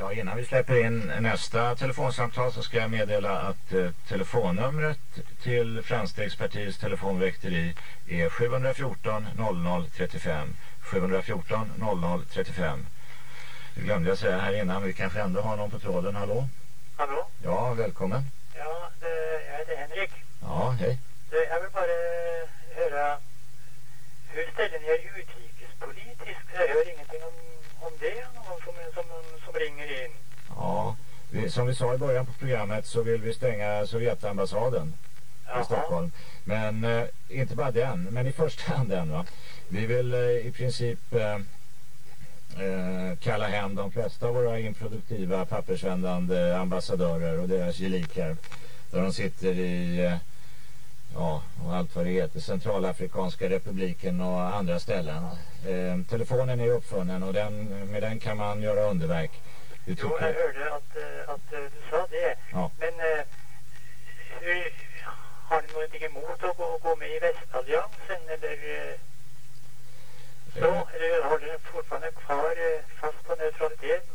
Ja, innan vi släpper in nästa telefonsamtal så ska jag meddela att eh, telefonnumret till Framstegspartiets telefonväkteri är 714 00 35. 714 00 35. Det glömde jag säga här innan, vi kanske ändå har någon på tråden. Hallå? Hallå? Ja, välkommen. Ja, det, jag heter Henrik. Ja, hej. Det, jag vill bara höra, hur ställer ni er utrikespolitiskt? Jag hör ingenting om, om det, någon som, som, som ringer in. Ja, vi, som vi sa i början på programmet så vill vi stänga Sovjetambassaden Jaha. i Stockholm. Men eh, inte bara den, men i första hand den va. Vi vill eh, i princip eh, eh, kalla hem de flesta av våra improduktiva pappersvändande ambassadörer och deras gelikar. Där de sitter i, eh, ja, och allt vad det heter, Centralafrikanska republiken och andra ställen. Eh, telefonen är uppfunnen och den, med den kan man göra underverk. Vi Jo, jag hörde att, eh, att eh, du sa det. Ja. Men eh, hur, har ni någonting emot att gå, gå med i västalliansen eller eh, så? Eh. Eller har ni fortfarande kvar fast på neutraliteten?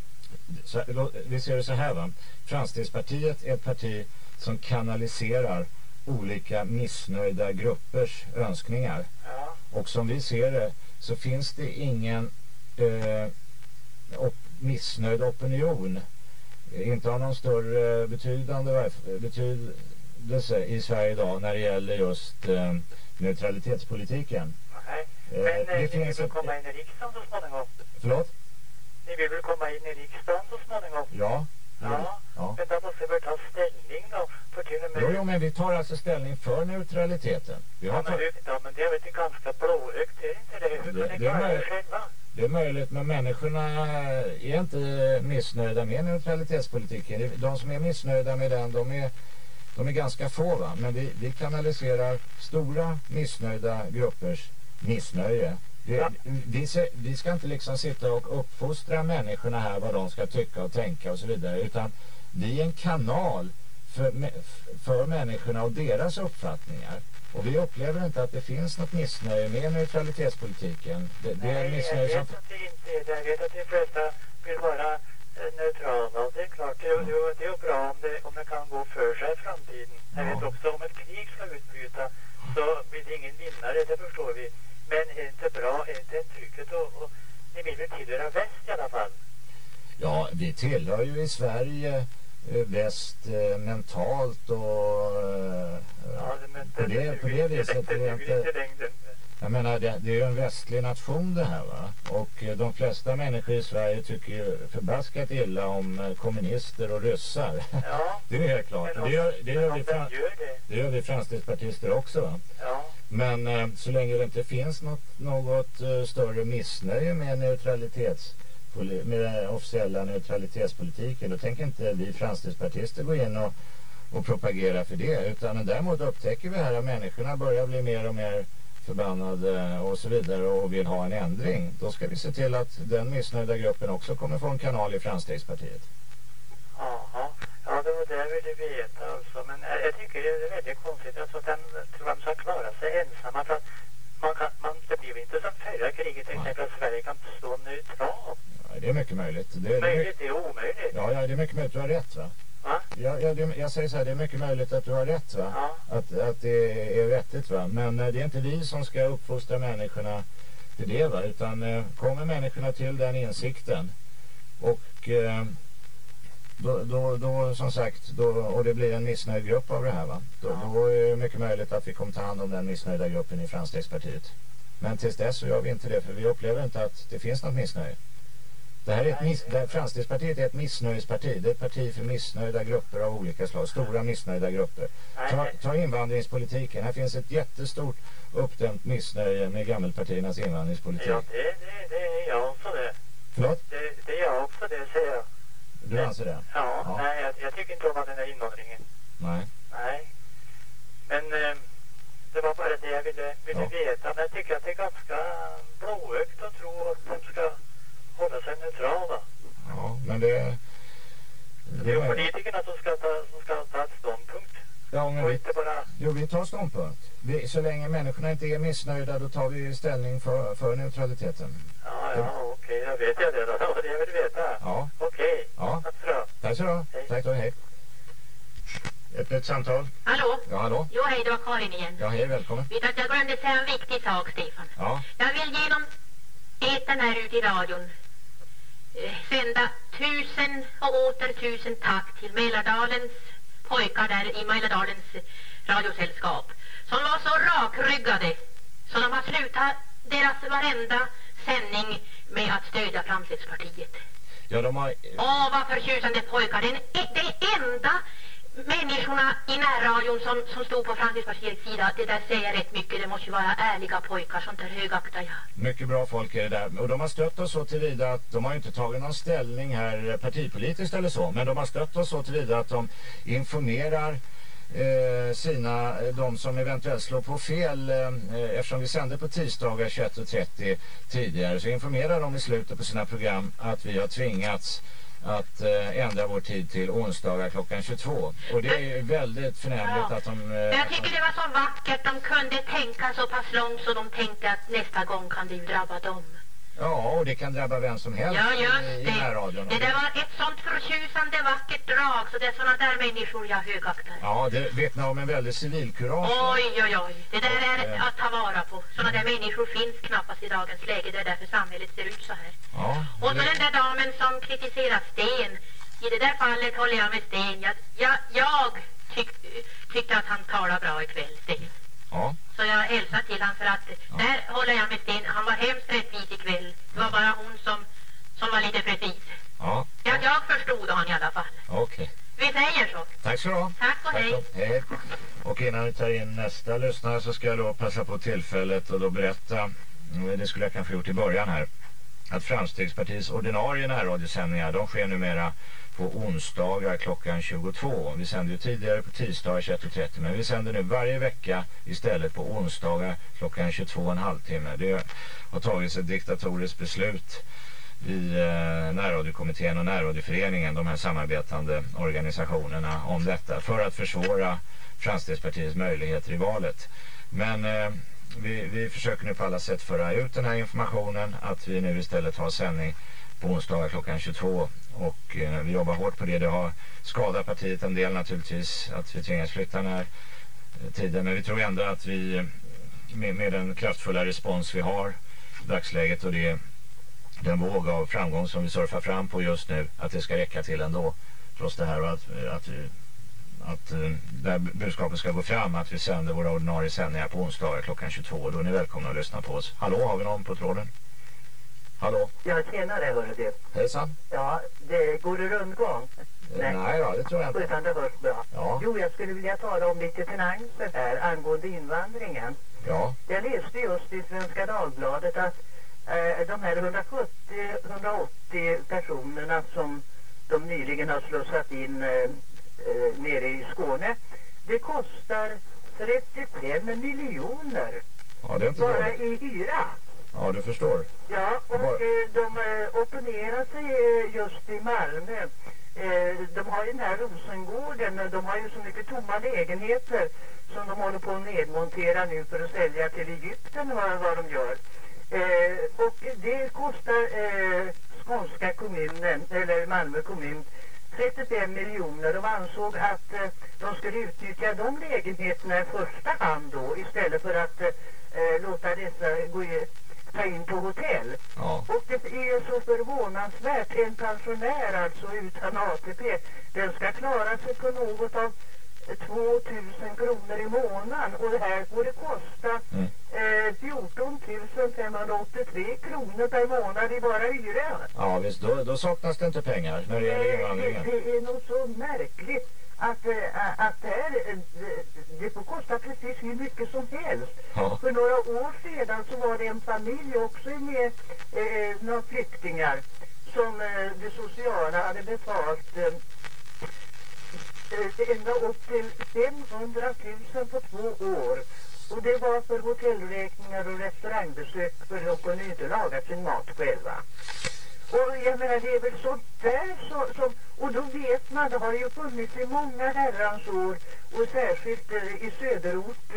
så, vi ser det så här va. Framstegspartiet är ett parti som kanaliserar olika missnöjda gruppers önskningar. Ja. Och som vi ser det så finns det ingen eh, op missnöjd opinion. Inte av någon större betydande betydelse i Sverige idag när det gäller just eh, neutralitetspolitiken. Nej. Eh, Men eh, det ni vill finns väl ett- komma in i riksdagen så småningom? Förlåt? Ni vill väl komma in i riksdagen så småningom? Ja. Ja. ja. Men då måste vi ta ställning då? För till och med... Jo, jo, men vi tar alltså ställning för neutraliteten. Vi har Ja, men, hur- ja, men det är väl inte ganska blåögt, är det inte det? Hur Det- kan det er möjligt. själva? Det är möjligt, men människorna är inte missnöjda med neutralitetspolitiken. De som är missnöjda med den, de är, de är ganska få. Va? Men vi, vi kanaliserar stora missnöjda gruppers missnöje. Det, Ja. vi, se- vi ska inte liksom sitta och uppfostra människorna här vad de ska tycka och tänka och så vidare. Utan vi är en kanal för, för människorna och deras uppfattningar. Och vi upplever inte att det finns något missnöje med neutralitetspolitiken. Det, det är Nej, en jag missnöje som... vet att det inte är det. Jag vet att de flesta vill vara eh, neutrala. Och det är klart, det, är- det, är- bra om det, om det kan gå för sig i framtiden. Jag vet också om ett krig ska utbryta så blir det ingen vinnare, det förstår vi. Men är det inte bra, är det inte trycket och, och ni vill väl tillhöra väst i alla fall? Ja, vi tillhör ju i Sverige eh, väst eh, mentalt och eh, Ja, på det, på det viset. Det Det är inte jag menar, det, det är ju en västlig nation det här va. Och eh, de flesta människor i Sverige tycker ju förbaskat illa om eh, kommunister och ryssar. Ja, Det är helt klart. men om, det gör, det gör, vi, fram, gör det, det gör vi framstegspartister också va. ja. Men eh, så länge det inte finns något, något eh, större missnöje med neutralitets med den officiella neutralitetspolitiken då tänker inte vi framstegspartister gå in och, och propagera för det utan däremot upptäcker vi här att människorna börjar bli mer och mer förbannade och så vidare och vill ha en ändring. Då ska vi se till att den missnöjda gruppen också kommer få en kanal i Framstegspartiet. Jaha, ja det var det jag ville veta alltså. Men jag, jag tycker det är väldigt konstigt alltså, att den tror man ska klara sig ensamma. För att man kan, man, det blir inte som förra kriget till exempel att Sverige kan stå neutralt. Det är mycket möjligt. Det, det är, Möjligt är omöjligt. ja, ja, det är mycket möjligt. Du har rätt va? Va? Ja, ja, det, jag säger så här, det är mycket möjligt att du har rätt va? Ja. Att, att det är vettigt va? Men eh, det är inte vi som ska uppfostra människorna till det va? Utan eh, kommer människorna till den insikten och eh, då, då, då som sagt, då, och det blir en missnöjd grupp av det här va? Då, Ja. då är det mycket möjligt att vi kommer ta hand om den missnöjda gruppen i Framstegspartiet. Men tills dess så gör vi inte det för vi upplever inte att det finns något missnöje. Det här är ett miss, det här, Framstegspartiet är ett missnöjesparti. Det är ett parti för missnöjda grupper av olika slag. Stora missnöjda grupper. Ta, ta invandringspolitiken. Här finns ett jättestort uppdämt missnöje med gammelpartiernas invandringspolitik. ja det, det, det är jag också det. Förlåt? det. Det är jag också det säger jag. Du anser det? Ja, Ja. nej jag, jag tycker inte om den här invandringen. Nej. Nej. Men eh, det var bara det jag ville, ville Ja. veta. Men jag tycker att det är ganska blåögt att tro att de ska hålla sig neutrala. Ja, men det... Det är ju är- politikerna som ska ta, som ska ta ett ståndpunkt. Ja, men Och vi, inte bara... jo, vi tar ståndpunkt. Vi, så länge människorna inte är missnöjda då tar vi ställning för, för neutraliteten. Ja, ja, okej, jag vet jag det då. Det var det jag ville veta. Ja, Okej. ja. Tack så Hej. Tack då, hej. Ett nytt samtal. Hallå? Ja, hallå? Jo, hej, det var Karin igen. Ja, hej, välkommen. Vet du att jag glömde säga en viktig sak, Stefan. Ja, Jag vill genom etern här ute i radion sända tusen och åter tusen tack till Mälardalens pojkar där i Mälardalens radiosällskap som var så rakryggade så de har slutat deras varenda sändning med att stödja Framstegspartiet. ja de har... Åh, vad förtjusande pojkar. Den, det enda människorna i närradion som, som stod på Framstegspartiets sida, det där säger rätt mycket. Det måste ju vara ärliga pojkar, sånt där högaktar jag. Mycket bra folk är det där. Och de har stött oss så tillvida att de har ju inte tagit någon ställning här eh, partipolitiskt eller så. Men de har stött oss så tillvida att de informerar eh, sina, eh, de som eventuellt slår på fel eh, eh eftersom vi sände på tisdagar 21.30 tidigare så informerar de i slutet på sina program att vi har tvingats att eh, ändra vår tid till onsdagar klockan 22. Och det är väldigt förnämligt Ja. att de... Eh, Jag tycker det var så vackert. De kunde tänka så pass långt så de tänkte att nästa gång kan det ju drabba dem. Ja, och det kan drabba vem som helst Ja, i, just i närradion. det. Det där var ett sånt förtjusande vackert drag. Så det är såna där människor jag högaktar. Ja, det vittnar om en väldig civilkurage. Oj, oj, oj. Det där Och, är eh, att ta vara på. Såna där människor finns knappast i dagens läge. Det är därför samhället ser ut så här. Ja, Och så det- den där damen som kritiserar Sten. I det där fallet håller jag med Sten. Jag, jag, jag tyck, tyckte att han talade bra ikväll, Sten. ja, Så jag hälsar till han för att där håller jag med Sten. Han var hemskt rättvis ikväll. Det var bara hon som, som var lite precis. ja, Jag, jag förstod han i alla fall. okej. Vi säger så. Tack så du ha. Tack och hej. då. hej. Och innan vi tar in nästa lyssnare så ska jag då passa på tillfället och då berätta, mm, det skulle jag kanske gjort i början här, att Framstegspartiets ordinarie närradiosändningar, de sker numera på onsdagar klockan 22. Vi sände ju tidigare på tisdagar 21.30 men vi sänder nu varje vecka istället på onsdagar klockan 22 en halvtimme. Det har tagits ett diktatoriskt beslut i eh, närradiokommittén och närradioföreningen, de här samarbetande organisationerna om detta för att försvåra Framstegspartiets möjligheter i valet. Men eh, vi, vi försöker nu på alla sätt föra ut den här informationen att vi nu istället har sändning på onsdagar klockan 22 och eh, vi jobbar hårt på det. Det har skadat partiet en del naturligtvis att vi tvingas flytta den här eh, tiden men vi tror ändå att vi eh, med, med den kraftfulla respons vi har i dagsläget och det den våg av framgång som vi surfar fram på just nu att det ska räcka till ändå trots det här och att, att, vi- att eh, det här budskapet ska gå fram att vi sänder våra ordinarie sändningar på onsdagar klockan 22 då är ni välkomna att lyssna på oss. Hallå, har vi någon på tråden? Hallå, Ja, tjenare hörru du. hejsan? Ja, det går det rundgång? Nej, Nej då, det tror jag inte. Utan det hörs bra. Ja. Jo, jag skulle vilja tala om lite finanser här angående invandringen. Ja, Jag läste just i Svenska Dagbladet att eh, de här 170-180 personerna som de nyligen har slussat in eh, eh, nere i Skåne, det kostar 35 miljoner ja det är inte bara dåligt. i hyra. Ja, du förstår. Ja, och Var- eh, de eh, opponerar sig eh, just i Malmö. De har ju den här Rosengården, de har ju så mycket tomma lägenheter som de håller på att nedmontera nu för att sälja till Egypten vad, vad de gör. Och det kostar skånska kommunen, eller Malmö kommun, 35 miljoner. De ansåg att eh, de skulle utnyttja de lägenheterna i första hand då istället för att eh, låta dessa gå ta in på hotell. Ja, Och det är så förvånansvärt. En pensionär alltså utan ATP, den ska klara sig på något av 2000 kronor i månaden och det här får det kosta Mm. eh, 14 583 kronor per månad i bara hyra. ja visst, då, då saknas det inte pengar när det gäller Det, invandringen. det är nog så märkligt att, eh, att det, här, eh, det, får kosta precis hur mycket som helst. Ja. För några år sedan så var det en familj också med eh, några flyktingar som eh, det sociala hade betalt eh, eh, ända upp till 500 000 på två år. Och det var för hotellräkningar och restaurangbesök för de kunde inte laga sin mat själva. Och jag menar det är väl sånt där så, som, och då vet man, det har ju funnits i många herrans år och särskilt eh, i söderort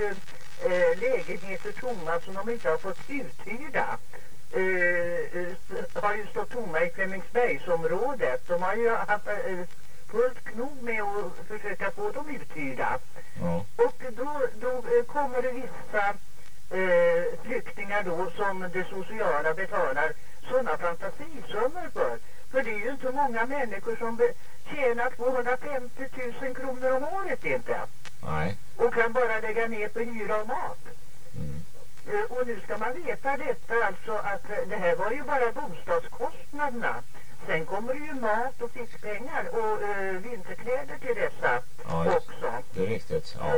eh, lägenheter tomma som de inte har fått uthyrda. Eh, har ju stått tomma i Flemingsbergsområdet. De har ju haft, fullt knog med att försöka få dem uthyrda. Ja. Och då, då kommer det vissa eh, flyktingar då som det sociala betalar sådana fantasisummor för. För det är ju inte många människor som be- tjänar 250 000 kronor om året inte. Nej. Och kan bara lägga ner på hyra och mat. Mm. Eh, Och nu ska man veta detta alltså att eh, det här var ju bara bostadskostnaderna. Sen kommer det ju mat och fiskpengar och eh, vinterkläder till dessa Ja, också. Det är riktigt. Ja.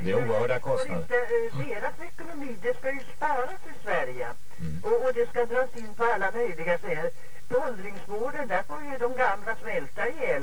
Det är oerhörda kostnader. Inte, eh, deras ekonomi, det ska ju sparas i Sverige. Mm. Och, och det ska dras in på alla möjliga sätt. På åldringsvården, där får ju de gamla svälta ihjäl.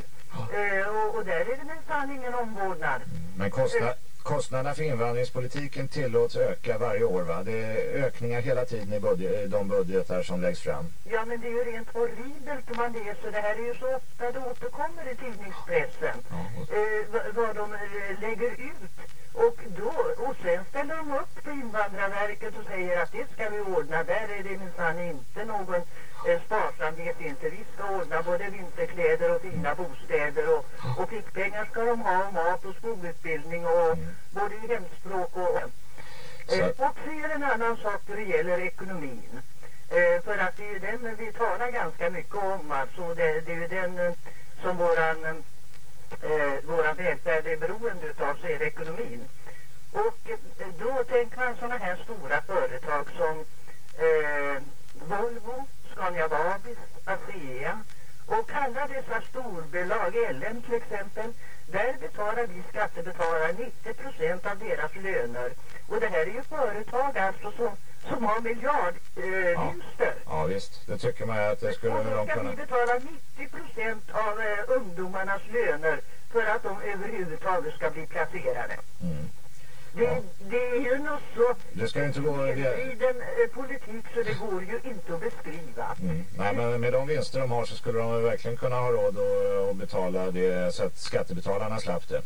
Eh, och, och där är det minsann ingen omvårdnad. Men kostna, kostnaderna för invandringspolitiken tillåts öka varje år va? Det är ökningar hela tiden i budget, de budgetar som läggs fram. Ja, men det är ju rent horribelt om man läser. Det här är ju så ofta det återkommer i tidningspressen. Ja, och- Eh, vad, vad de eh, lägger ut. Och, då, och sen ställer de upp på Invandrarverket och säger att det ska vi ordna. Där är det minsann inte någon eh, sparsamhet inte. Vi ska ordna både vinterkläder och fina bostäder och, och fickpengar ska de ha och mat och skolutbildning och både i hemspråk och... Mm. Så- Eh, och det en annan sak då det gäller ekonomin. Eh, för att det är ju den vi talar ganska mycket om alltså. Det, det är ju den eh, som våran, eh, våran välfärd är beroende utav så är det ekonomin. Och eh, då tänker man sådana här stora företag som eh, Volvo, Scania Vabis, ASEA och alla dessa storbolag, LM till exempel, där betalar vi skattebetalare 90 procent av deras löner. Och det här är ju företag alltså som, som har miljardvinster. Eh, Ja. Ja visst, det tycker man att det skulle Och de ska kunna. vi betala 90 procent av eh, ungdomarnas löner för att de överhuvudtaget ska bli placerade. Mm. Det, Ja. det är ju något så Det ska inte gå... Det, snedvriden eh, politik så det går ju inte att beskriva. mm. Nej men med de vinster de har så skulle de verkligen kunna ha råd att, att betala det så att skattebetalarna slapp det.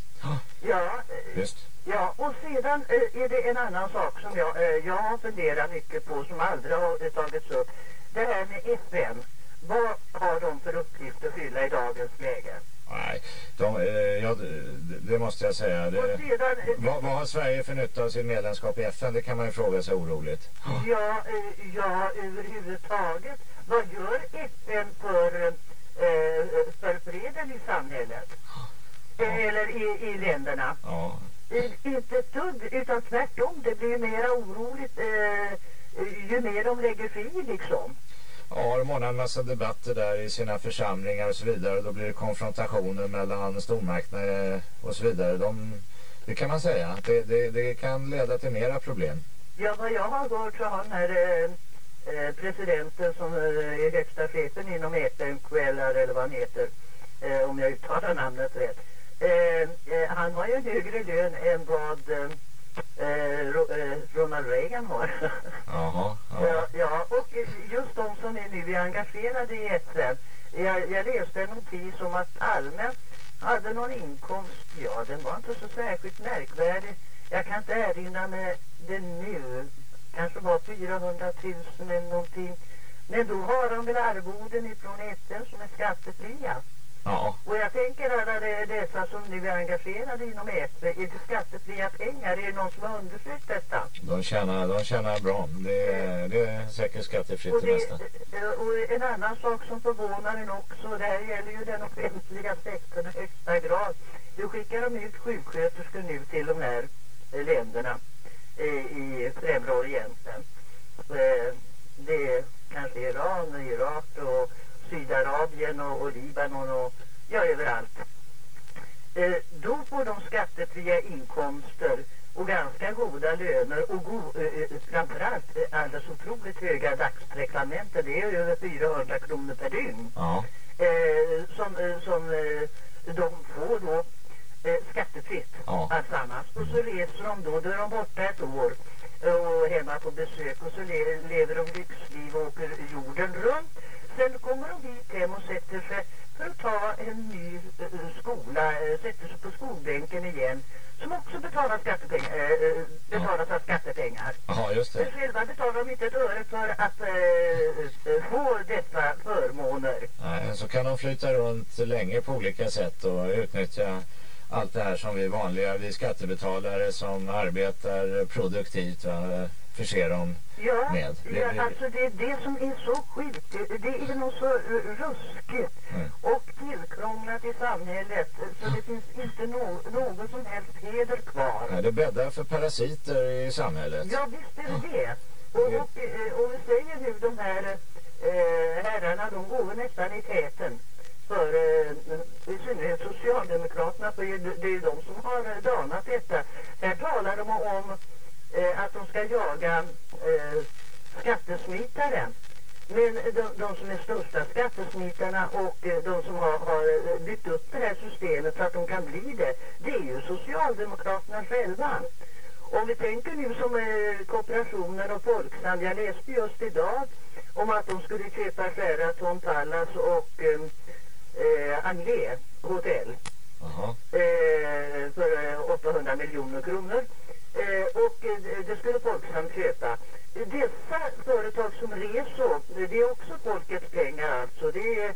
Ja, eh, Visst. ja, och sedan eh, är det en annan sak som jag, jag har funderat mycket på som aldrig har tagits upp. Det här med FN. Vad har de för uppgift att fylla i dagens läge? Nej, de, eh, ja, det, måste jag säga. Det, sedan, vad, vad har Sverige för nytta av sin medlemskap i FN? Det kan man ju fråga sig oroligt. Ja, eh, ja, överhuvudtaget. Vad gör FN för, eh, för freden i samhället? Eh, Eller i, i länderna? Ja, Inte ett dugg, utan tvärtom. Det blir mera oroligt ju mer de lägger sig i liksom. Har många en massa debatter där i sina församlingar och så vidare. Då blir det konfrontationer mellan stormarknader och så vidare. De, det kan man säga. Det, det, det kan leda till mera problem. Ja, vad jag har hört så har den här eh, eh presidenten som eh, är högsta chefen inom FN, eller vad han heter, eh, om jag uttalar namnet rätt. Eh, eh, han har ju en högre lön än vad eh, eh, eh, Ro, Ronald Reagan har. Jaha, ja. ja. och just de som är nu är engagerade i FN. Jag, jag läste en notis om att allmänt hade någon inkomst, ja den var inte så särskilt märkvärdig. Jag kan inte erinra mig det nu. Kanske var 400 000 eller någonting. Men då har de väl arvoden ifrån FN som är skattefria. Ja. Och jag tänker alla de, dessa som nu är engagerade inom FN, är det skattefria pengar? Är det någon som har undersökt detta? De tjänar, de tjänar bra. Det, är- det är säkert skattefritt Och, det det, mesta. och en annan sak som förvånar en också, det här gäller ju den offentliga sektorn i högsta grad. Nu skickar de ut sjuksköterskor nu till de här eh, länderna eh, i Främre Orienten. Eh, det är kanske Iran och Irak och Sydarabien och, och Libanon och ja, överallt. Eh, då får de skattefria inkomster och ganska goda löner och go, eh, eh, framförallt eh, alldeles otroligt höga dagstraktamenten. Det är över 400 kronor per dygn Ja, eh, som, eh, som eh, de får då skattefritt Ja. alltsammans. Och så reser de då, då är de borta ett år och hemma på besök och så le lever de lyxliv och åker jorden runt. Sen kommer de hit hem och sätter sig för att ta en ny eh, skola, eh, sätter sig på skolbänken igen som också betalar skattepengar, eh, betalas av skattepengar. ja just det. själva betalar de inte ett öre för att få dessa förmåner. Nej, så kan de flyta runt länge på olika sätt och utnyttja allt det här som vi vanliga, vi skattebetalare som arbetar produktivt va, förser dem Ja, med. Det, ja alltså det är det som är så sjukt. Det, är nog så ruskigt Mm. och tillkrånglat i samhället så det finns inte no, någon som helst heder kvar. ja, det bäddar för parasiter i samhället. Ja, visst är det det. Och, och, eh, och vi säger nu de här eh, herrarna, de går nästan i täten för eh, i synnerhet Socialdemokraterna, för det är de som har danat detta. Här talar de om eh, att de ska jaga eh, skattesmitare. Men de, de som är största skattesmitarna och eh, de som har, har eh, byggt upp det här systemet så att de kan bli det, det är ju Socialdemokraterna själva. Om vi tänker nu som eh, kooperationen och Folksam, jag läste just idag om att de skulle köpa Sheraton Palace och eh, eh, Anglais hotell eh, för eh, 800 miljoner kronor. Eh, och eh, det skulle Folksam köpa. Dessa företag som Reso, det är också folkets pengar alltså. Det,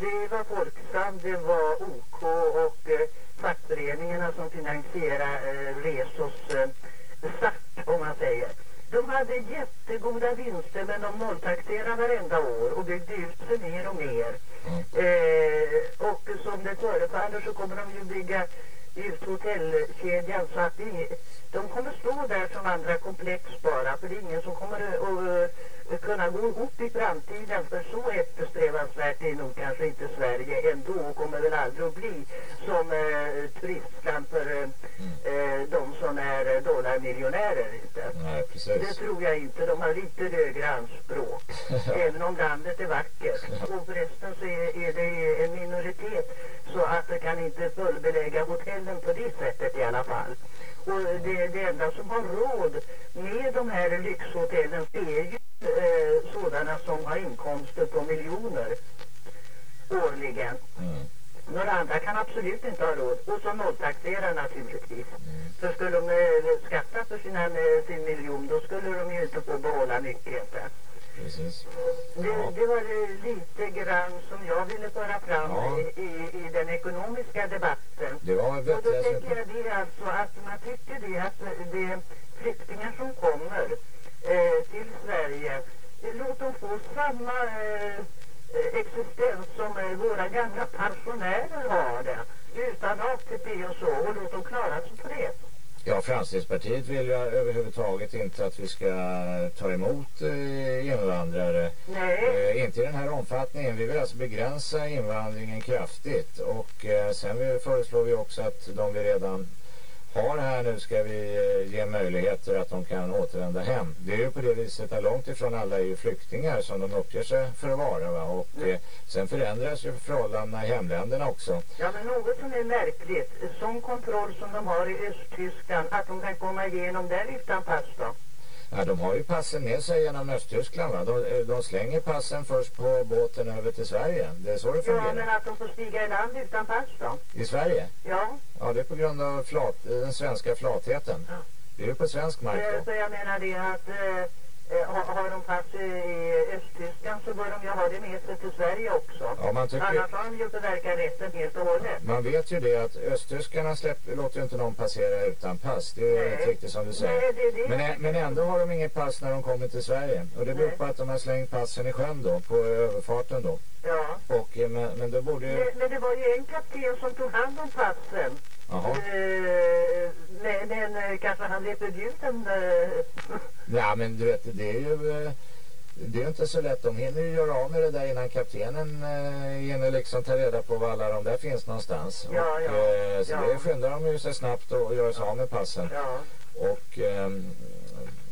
det var Folksam, det var OK och eh, fackföreningarna som finansierar eh, Resos eh, start om man säger. De hade jättegoda vinster men de nolltaxerade varenda år och byggde ut sig mer och mer. Eh, och som det förefaller så kommer de ju bygga ut hotellkedjan så att det, de kommer stå där som andra komplex bara för det är ingen som kommer att uh, kunna gå ihop i framtiden för så eftersträvansvärt är nog kanske inte Sverige ändå och kommer väl aldrig att bli som uh, turistland för uh, de som är dollarmiljonärer inte. Nej, Det precis. tror jag inte. De har lite högre anspråk. Även om landet är vackert. Och förresten så är, är det en minoritet så att det kan inte fullbelägga hotellen på det sättet i alla fall. Och det, det enda som har råd med de här lyxhotellen är ju eh, sådana som har inkomster på miljoner årligen. Mm. Några andra kan absolut inte ha råd. Och så nolltaxerar naturligtvis. För skulle de eh, skatta för sina, eh, sin miljon då skulle de ju inte få behålla mycket. Precis. Det, det var lite grann som jag ville föra fram Ja. i, i, den ekonomiska debatten. Det var Och då vettiga tänker jag det alltså att man tycker det att det flyktingar som kommer eh, till Sverige, låt dem få samma eh, existens som eh, våra gamla pensionärer har det. Utan ATP och så och låt dem klara sig på det. Ja, Framstegspartiet vill ju överhuvudtaget inte att vi ska ta emot eh, invandrare. Nej, Eh, inte i den här omfattningen. Vi vill alltså begränsa invandringen kraftigt. Och eh, sen vi, föreslår vi också att de vi redan har här nu ska vi eh, ge möjligheter att de kan återvända hem. Det är ju på det viset att långt ifrån alla är ju flyktingar som de uppger sig för att vara. Va? Och eh, sen förändras ju förhållandena i hemländerna också. ja men något som är märkligt, sån kontroll som de har i Östtyskland, att de kan komma igenom där utan pass då. Ja, de har ju passen med sig genom Östtyskland. Va? De, eh, de slänger passen först på båten över till Sverige. Det är så det Ja, fungerar. men att de får stiga i land utan pass då. I Sverige? Ja, Ja, det är på grund av flat, den svenska flatheten. Ja. Det är ju på svensk mark Eh, då. Så jag menar det att eh, har, har de pass i, i Östtyskland så bör de ju ha det med sig till Sverige också. Ja, man tycker... Annars har de ju förverkat rätten helt och hållet. Man vet ju det att östtyskarna släpper, låter ju inte någon passera utan pass. Det är ju helt riktigt som du säger. Nej, det det. Men, ä- men ändå har de inget pass när de kommer till Sverige. Och det beror Nej. på att de har slängt passen i sjön då, på överfarten då. Ja. Och, eh, men, men då borde ju... Men, men det var ju en kapten som tog hand om passen. Jaha. Eh, men, men eh, kanske han blev förbjuden. Eh, Ja, men du vet, det är ju... eh, Det är inte så lätt. De hinner ju göra av med det där innan kaptenen eh, hinner liksom ta reda på var alla de där finns någonstans. Ja, och, ja, eh, så ja. det skyndar de ju sig snabbt och, göra sig av med passen. ja. Och, ehm,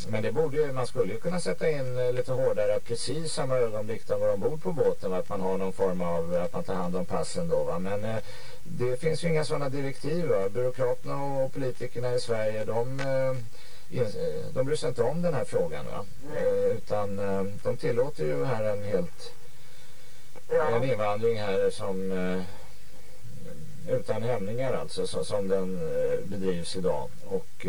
men det borde ju, man skulle ju kunna sätta in eh, lite hårdare precis samma ögonblick de går ombord på båten att man har någon form av att man tar hand om passen då va. Men eh, det finns ju inga sådana direktiv va. Byråkraterna och politikerna i Sverige de, eh, eh, de bryr sig inte om den här frågan va. Eh, utan eh, de tillåter ju här en helt en invandring här som utan hämningar alltså så, som den bedrivs idag och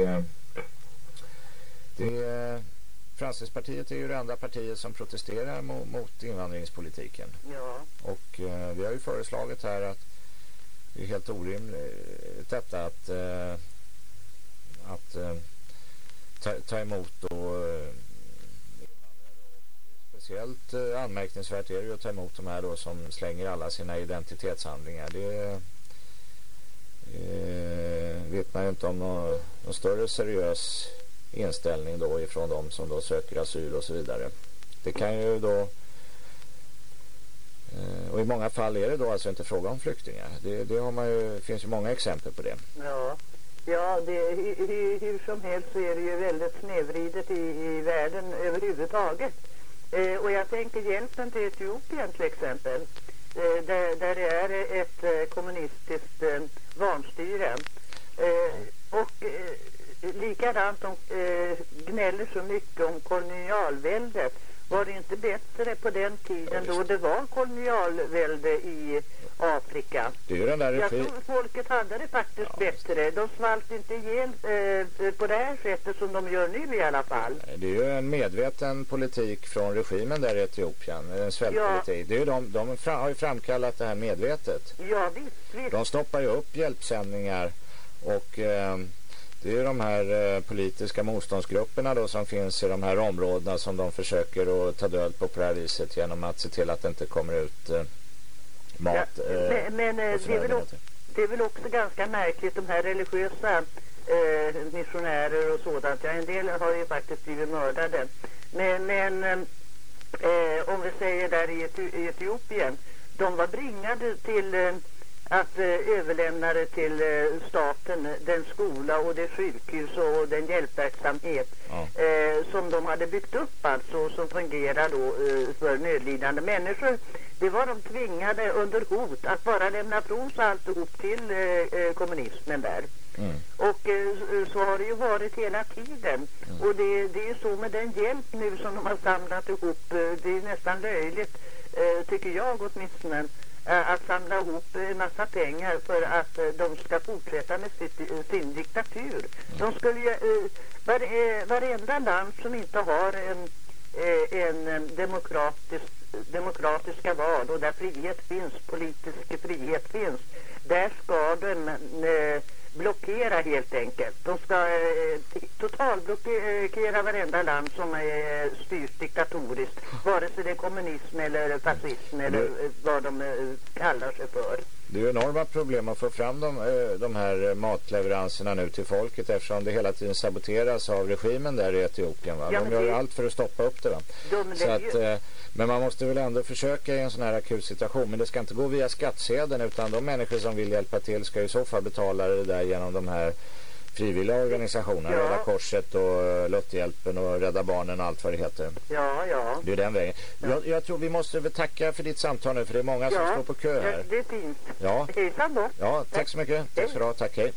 det Framstegspartiet är ju det enda partiet som protesterar mot, mot invandringspolitiken. Ja. Och eh, vi har ju föreslagit här att det är helt orimligt detta att, eh, att eh, ta, ta emot då eh, speciellt eh, anmärkningsvärt är det ju att ta emot de här då som slänger alla sina identitetshandlingar. Det eh, vittnar ju inte om någon, någon större seriös inställning då ifrån de som då söker asyl och så vidare. Det kan ju då eh, och i många fall är det då alltså inte fråga om flyktingar. Det, det har man ju, finns ju många exempel på det. Ja, ja det, hur, hur som helst så är det ju väldigt snedvridet i, i världen överhuvudtaget. Eh, och jag tänker hjälpen till Etiopien till exempel. Eh, där, där det är ett eh, kommunistiskt eh, vanstyre. Eh, och eh, likadant de eh, gnäller så mycket om kolonialväldet. Var det inte bättre på den tiden då det var kolonialvälde i Afrika? Det är den där Jag tror folket hade det faktiskt bättre. De svalt inte ihjäl eh, på det här sättet som de gör nu i alla fall. Det är ju en medveten politik från regimen där i Etiopien, en svältpolitik. Det är de, de har ju framkallat det här medvetet. Ja, visst, visst. De stoppar ju upp hjälpsändningar och eh, det är ju de här eh, politiska motståndsgrupperna då som finns i de här områdena som de försöker att ta död på på det här viset genom att se till att det inte kommer ut eh, mat. Ja, eh, men men eh, det, är väl också, det är väl också ganska märkligt de här religiösa eh, missionärer och sådant. Ja, en del har ju faktiskt blivit mördade. Men, men eh, om vi säger där i, Eti- Etiopien, de var bringade till att eh, överlämna det till eh, staten, den skola och det sjukhus och den hjälpverksamhet Ja. eh, som de hade byggt upp alltså som fungerar då eh, för nödlidande människor. Det var de tvingade under hot att bara lämna från sig alltihop till eh, eh, kommunismen där. Mm. Och så- har det ju varit hela tiden. Och det, det är så med den hjälp nu som de har samlat ihop. Det är nästan löjligt, tycker jag åtminstone, Eh, att samla ihop en massa pengar för att eh, de ska fortsätta med sitt, eh, sin diktatur. De skulle ju, var, varenda land som inte har en, en demokratisk, demokratiska val och där frihet finns, politisk frihet finns, där ska de eh, blockera helt enkelt. De ska eh, totalblockera varenda land som eh, styrs diktatoriskt. Vare sig det är kommunism eller fascism eller eh, vad de eh, kallar sig för. Det är ju enorma problem att få fram de, eh, de här matleveranserna nu till folket eftersom det hela tiden saboteras av regimen där i Etiopien. Va? Ja, De gör det- allt för att stoppa upp det. Va? De Så att, eh, men man måste väl ändå försöka i en sån här akut situation. Men det ska inte gå via skattsedeln utan de människor som vill hjälpa till ska i så fall betala det där genom de här frivilliga organisationerna. Ja. Röda Korset och eh, Lutherhjälpen och Rädda Barnen och allt vad det heter. Ja, ja. Det är den vägen. Jag, jag tror vi måste väl tacka för ditt samtal nu för det är många som ja. står på kö här. Ja, det är fint. Ja, Hejsan då. ja tack så mycket. Tack så du. Tack, hej.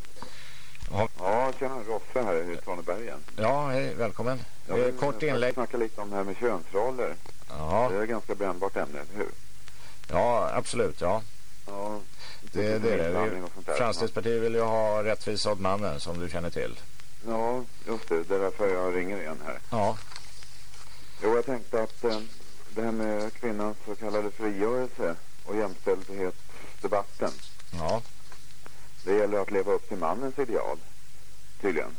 Ja, tjena, Rosse här i Tranebergen. Ja, hej, välkommen. Jag Eh, vill Kort faktiskt inlägg. snacka lite om det här med könsroller. Ja, Det är ett ganska brännbart ämne, eller hur? ja absolut. Ja, Ja, det, det är det. Framstegspartiet vill ju ha rättvisa åt mannen som du känner till. Ja, just det. Det är därför jag ringer igen här. Ja, Jo, jag tänkte att eh, det här med kvinnans så kallade frigörelse och jämställdhetsdebatten. ja. Det gäller att leva upp till mannens ideal, tydligen.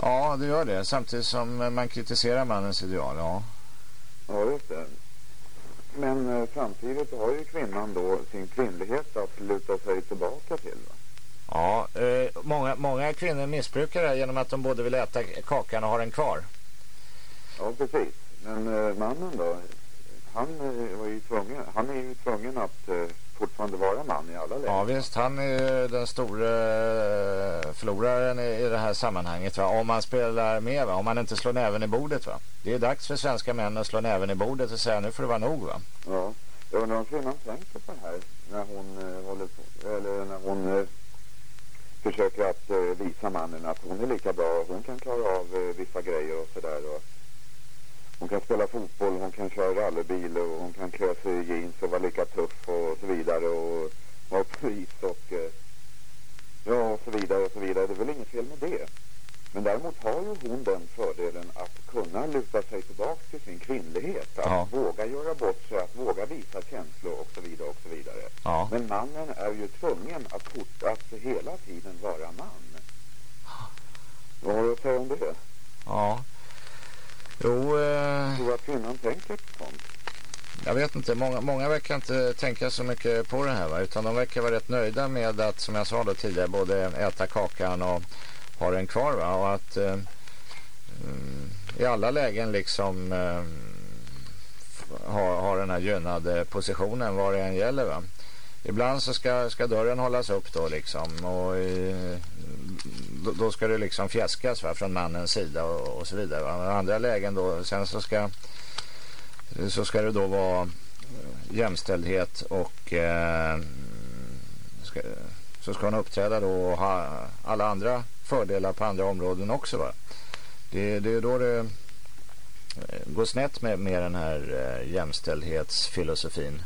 Ja, det gör det. Samtidigt som man kritiserar mannens ideal. Ja, Ja, just det. Men eh, samtidigt har ju kvinnan då sin kvinnlighet att luta sig tillbaka till. Va? ja eh, många, många kvinnor missbrukar det genom att de både vill äta kakan och ha den kvar. Ja, precis. Men eh, mannen då? Han, eh, var ju tvungen, han är ju tvungen att eh, fortfarande vara man i alla lägen. Ja visst, han är ju den stora eh, förloraren i, det här sammanhanget. Va? Om man spelar med, va? om man inte slår näven i bordet. Va? Det är dags för svenska män att slå näven i bordet och säga nu får det vara nog. Va? Ja. Jag undrar om kvinnan tänker på det här när hon eh, håller på, eller när hon eh, försöker att eh, visa mannen att hon är lika bra. Hon kan klara av eh, vissa grejer och sådär. Och hon kan spela fotboll, hon kan köra rallybil och hon kan klä sig i jeans och vara lika tuff och så vidare och vara pris och eh, ja och så vidare och så vidare. Det är väl inget fel med det. Men däremot har ju hon den fördelen att kunna luta sig tillbaka till sin kvinnlighet. Att ja. våga göra bort sig, att våga visa känslor och så vidare och så vidare. Ja. Men mannen är ju tvungen att, fort, att hela tiden vara man. Vad har du att säga om det? Ja. Jo, eh Tror du att kvinnan tänker på sånt? jag vet inte. Många, många verkar inte tänka så mycket på det här va? Utan de verkar vara rätt nöjda med att, som jag sa då tidigare, både äta kakan och ha den kvar va? Och att eh, mm, i alla lägen liksom eh, ha, ha den här gynnade positionen vad det än gäller va? Ibland så ska, ska dörren hållas upp då liksom och i, då, då ska det liksom fjäskas va, från mannens sida och, och så vidare. Va? Andra lägen då, sen så ska så ska det då vara eh, jämställdhet och eh, ska, så ska hon uppträda då och ha alla andra fördelar på andra områden också va. Det, det är då det eh, går snett med, med den här eh, jämställdhetsfilosofin.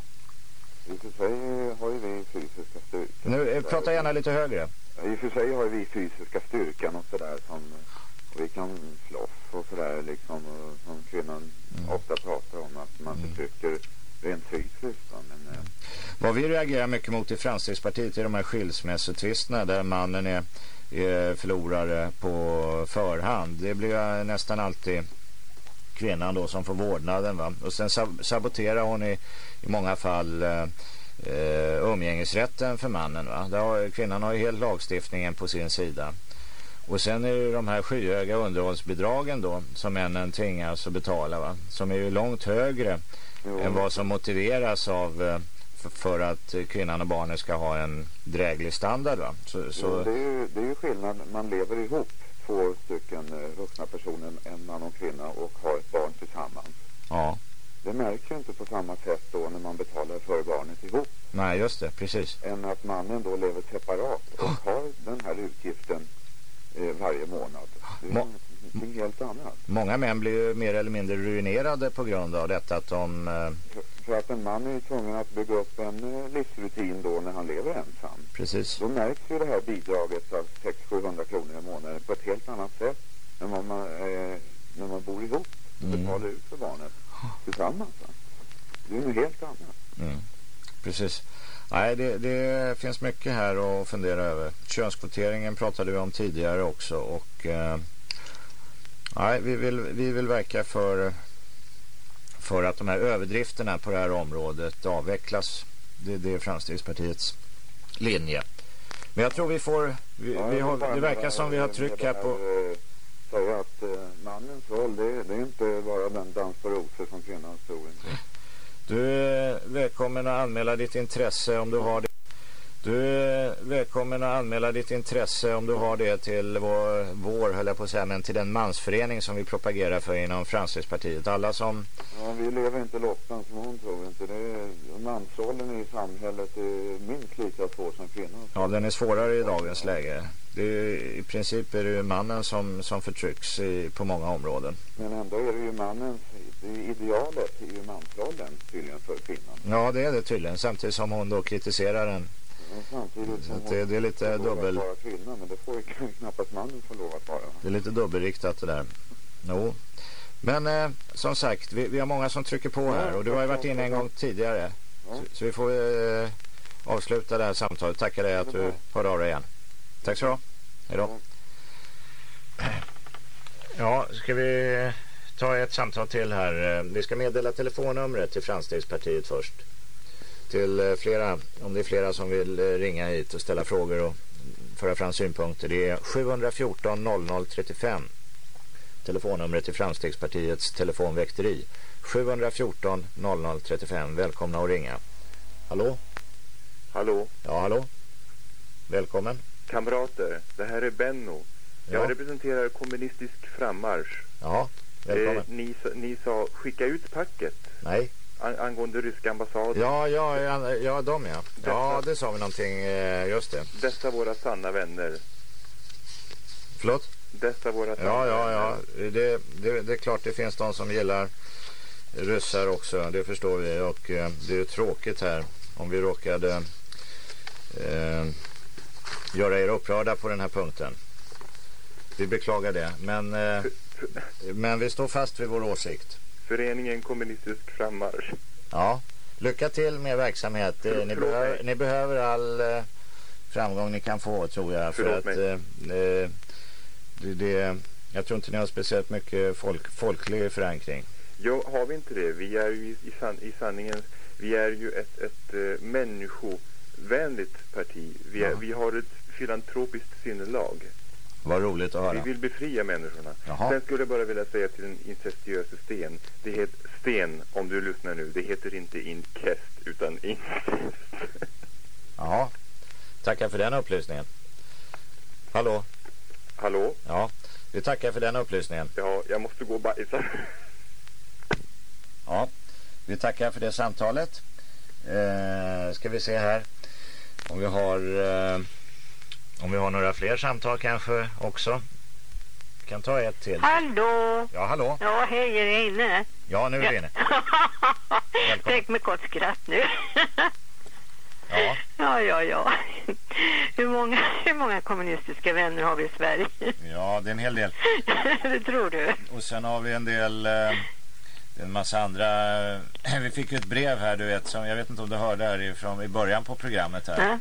I och för sig har ju vi fysiska styrkan. Nu, eh, prata gärna lite högre. I och för sig har vi fysiska styrkan och sådär som vi kan slåss och sådär liksom och som kvinnan ofta pratar om att man förtrycker rent fysiskt va? men eh, Vad vi reagerar mycket mot i Framstegspartiet är de här skilsmässotvisterna där mannen är, är förlorare på förhand. Det blir ju nästan alltid kvinnan då som får vårdnaden va. Och sen sab- saboterar hon i, i många fall eh, eh, umgängesrätten för mannen va. Har, kvinnan har ju helt lagstiftningen på sin sida. Och sen är det de här skyhöga underhållsbidragen då som männen tvingas att betala va. Som är ju långt högre jo, än vad som motiveras av eh, för, för att kvinnan och barnet ska ha en dräglig standard va. Så, jo, så det, är ju, det är ju skillnad, man lever ihop två stycken eh, vuxna personer, en man och kvinna och har ett barn tillsammans. ja, Det märks ju inte på samma sätt då när man betalar för barnet ihop nej just det, precis. än att mannen då lever separat och har den här utgiften eh, varje månad. Det är Må- någonting helt annat. Många män blir ju mer eller mindre ruinerade på grund av detta att de eh, För- För att en man är ju tvungen att bygga upp en eh, livsrutin då när han lever ensam. precis. Då märks ju det här bidraget av 600-700 kronor i månaden på ett helt annat sätt än vad man, eh, när man bor ihop och Mm. betalar ut för barnet tillsammans. Va? Det är något helt annat. Mm. Precis. Nej, det, det finns mycket här att fundera över. Könskvoteringen pratade vi om tidigare också och eh, nej, vi vill, vi vill verka för, för att de här överdrifterna på det här området avvecklas. Det, det är Framstegspartiets linje. Men jag tror vi får, vi, vi har, det verkar som vi har tryck här på... Säga att eh, mannens roll, det, det är inte bara den dans på rosor som kvinnans tror inte. Du är välkommen att anmäla ditt intresse om du har det. Du är välkommen att anmäla ditt intresse om du har det till vår, vår höll jag på att säga, men till den mansförening som vi propagerar för inom Framstegspartiet. Alla som, Ja, vi lever inte lottan som hon tror inte. Det är, mansrollen i samhället är minst lika svår som kvinnans. ja den är svårare i dagens läge. Det är, I princip är det ju mannen som, som förtrycks i, på många områden. Men ändå är det ju är idealet är ju mansrollen tydligen för kvinnan. Ja det är det tydligen, samtidigt som hon då kritiserar den. Samtidigt som det, det är lite dubbel... vara kvinna, men det får ju knappast mannen få lov att vara. Det är lite dubbelriktat det där. Jo. Men eh, som sagt, vi, vi har många som trycker på här och du har ju varit inne en gång tidigare. Så, så vi får eh, avsluta det här samtalet. Tackar dig att du hörde av dig igen. Tack så du ha. Hej då. Ja, ska vi ta ett samtal till här. Vi ska meddela telefonnumret till Framstegspartiet först. Till eh, flera, om det är flera som vill eh, ringa hit och ställa frågor och föra fram synpunkter. Det är 714 00 35. Telefonnumret till Framstegspartiets telefonväkteri. 714 00 35. Välkomna att ringa. Hallå? Hallå, Ja, hallå? Välkommen. Kamrater. Det här är Benno. Jag Ja, representerar kommunistisk frammarsch. ja välkommen. Eh, ni, sa- ni sa skicka ut packet Nej. an, angående ryska ambassaden. Ja, ja, ja, ja, de ja. Ja, Detta- det sa vi någonting. eh, Just det. Dessa våra sanna vänner. Förlåt? Dessa våra sanna Ja, ja, ja. Det, det, det är klart det finns de som gillar ryssar också. Det förstår vi. Och eh, det är ju tråkigt här om vi råkade eh, göra er upprörda på den här punkten. Vi beklagar det. Men, eh, men vi står fast vid vår åsikt. Föreningen kommunistisk frammarsch. Ja, Lycka till med verksamhet. Förlåt, ni, behöver, ni behöver all eh, framgång ni kan få tror jag. Förlåt för att eh, eh, det, det, jag tror inte ni har speciellt mycket folk, folklig förankring. Ja, har vi inte det? Vi är ju i, san, i sanningen, vi är ju ett, ett människovänligt parti. Vi, är, Ja. vi har ett filantropiskt sinnelag. Vad roligt att Vi höra. vill befria människorna. Jaha. Sen skulle jag bara vilja säga till den incestiöse Sten. Det heter Sten, om du lyssnar nu. Det heter inte inkest, utan incest. Jaha. Tackar för den upplysningen. Hallå? Hallå? Ja, vi tackar för den upplysningen. Ja, jag måste gå och bajsa. Ja, vi tackar för det samtalet. Eh, ska vi se här om vi har eh, om vi har några fler samtal kanske också. Vi kan ta ett till. Hallå! Ja, hallå. Ja, hej, är jag inne? Ja, nu är vi inne. Välkommen. Tänk med kort skratt nu. Ja, ja, ja, ja. Hur många, hur många kommunistiska vänner har vi i Sverige? ja, det är en hel del. det tror du? Och sen har vi en del eh, en massa andra. Vi fick ju ett brev här, du vet, som jag vet inte om du hörde här ifrån, i början på programmet här. Ja.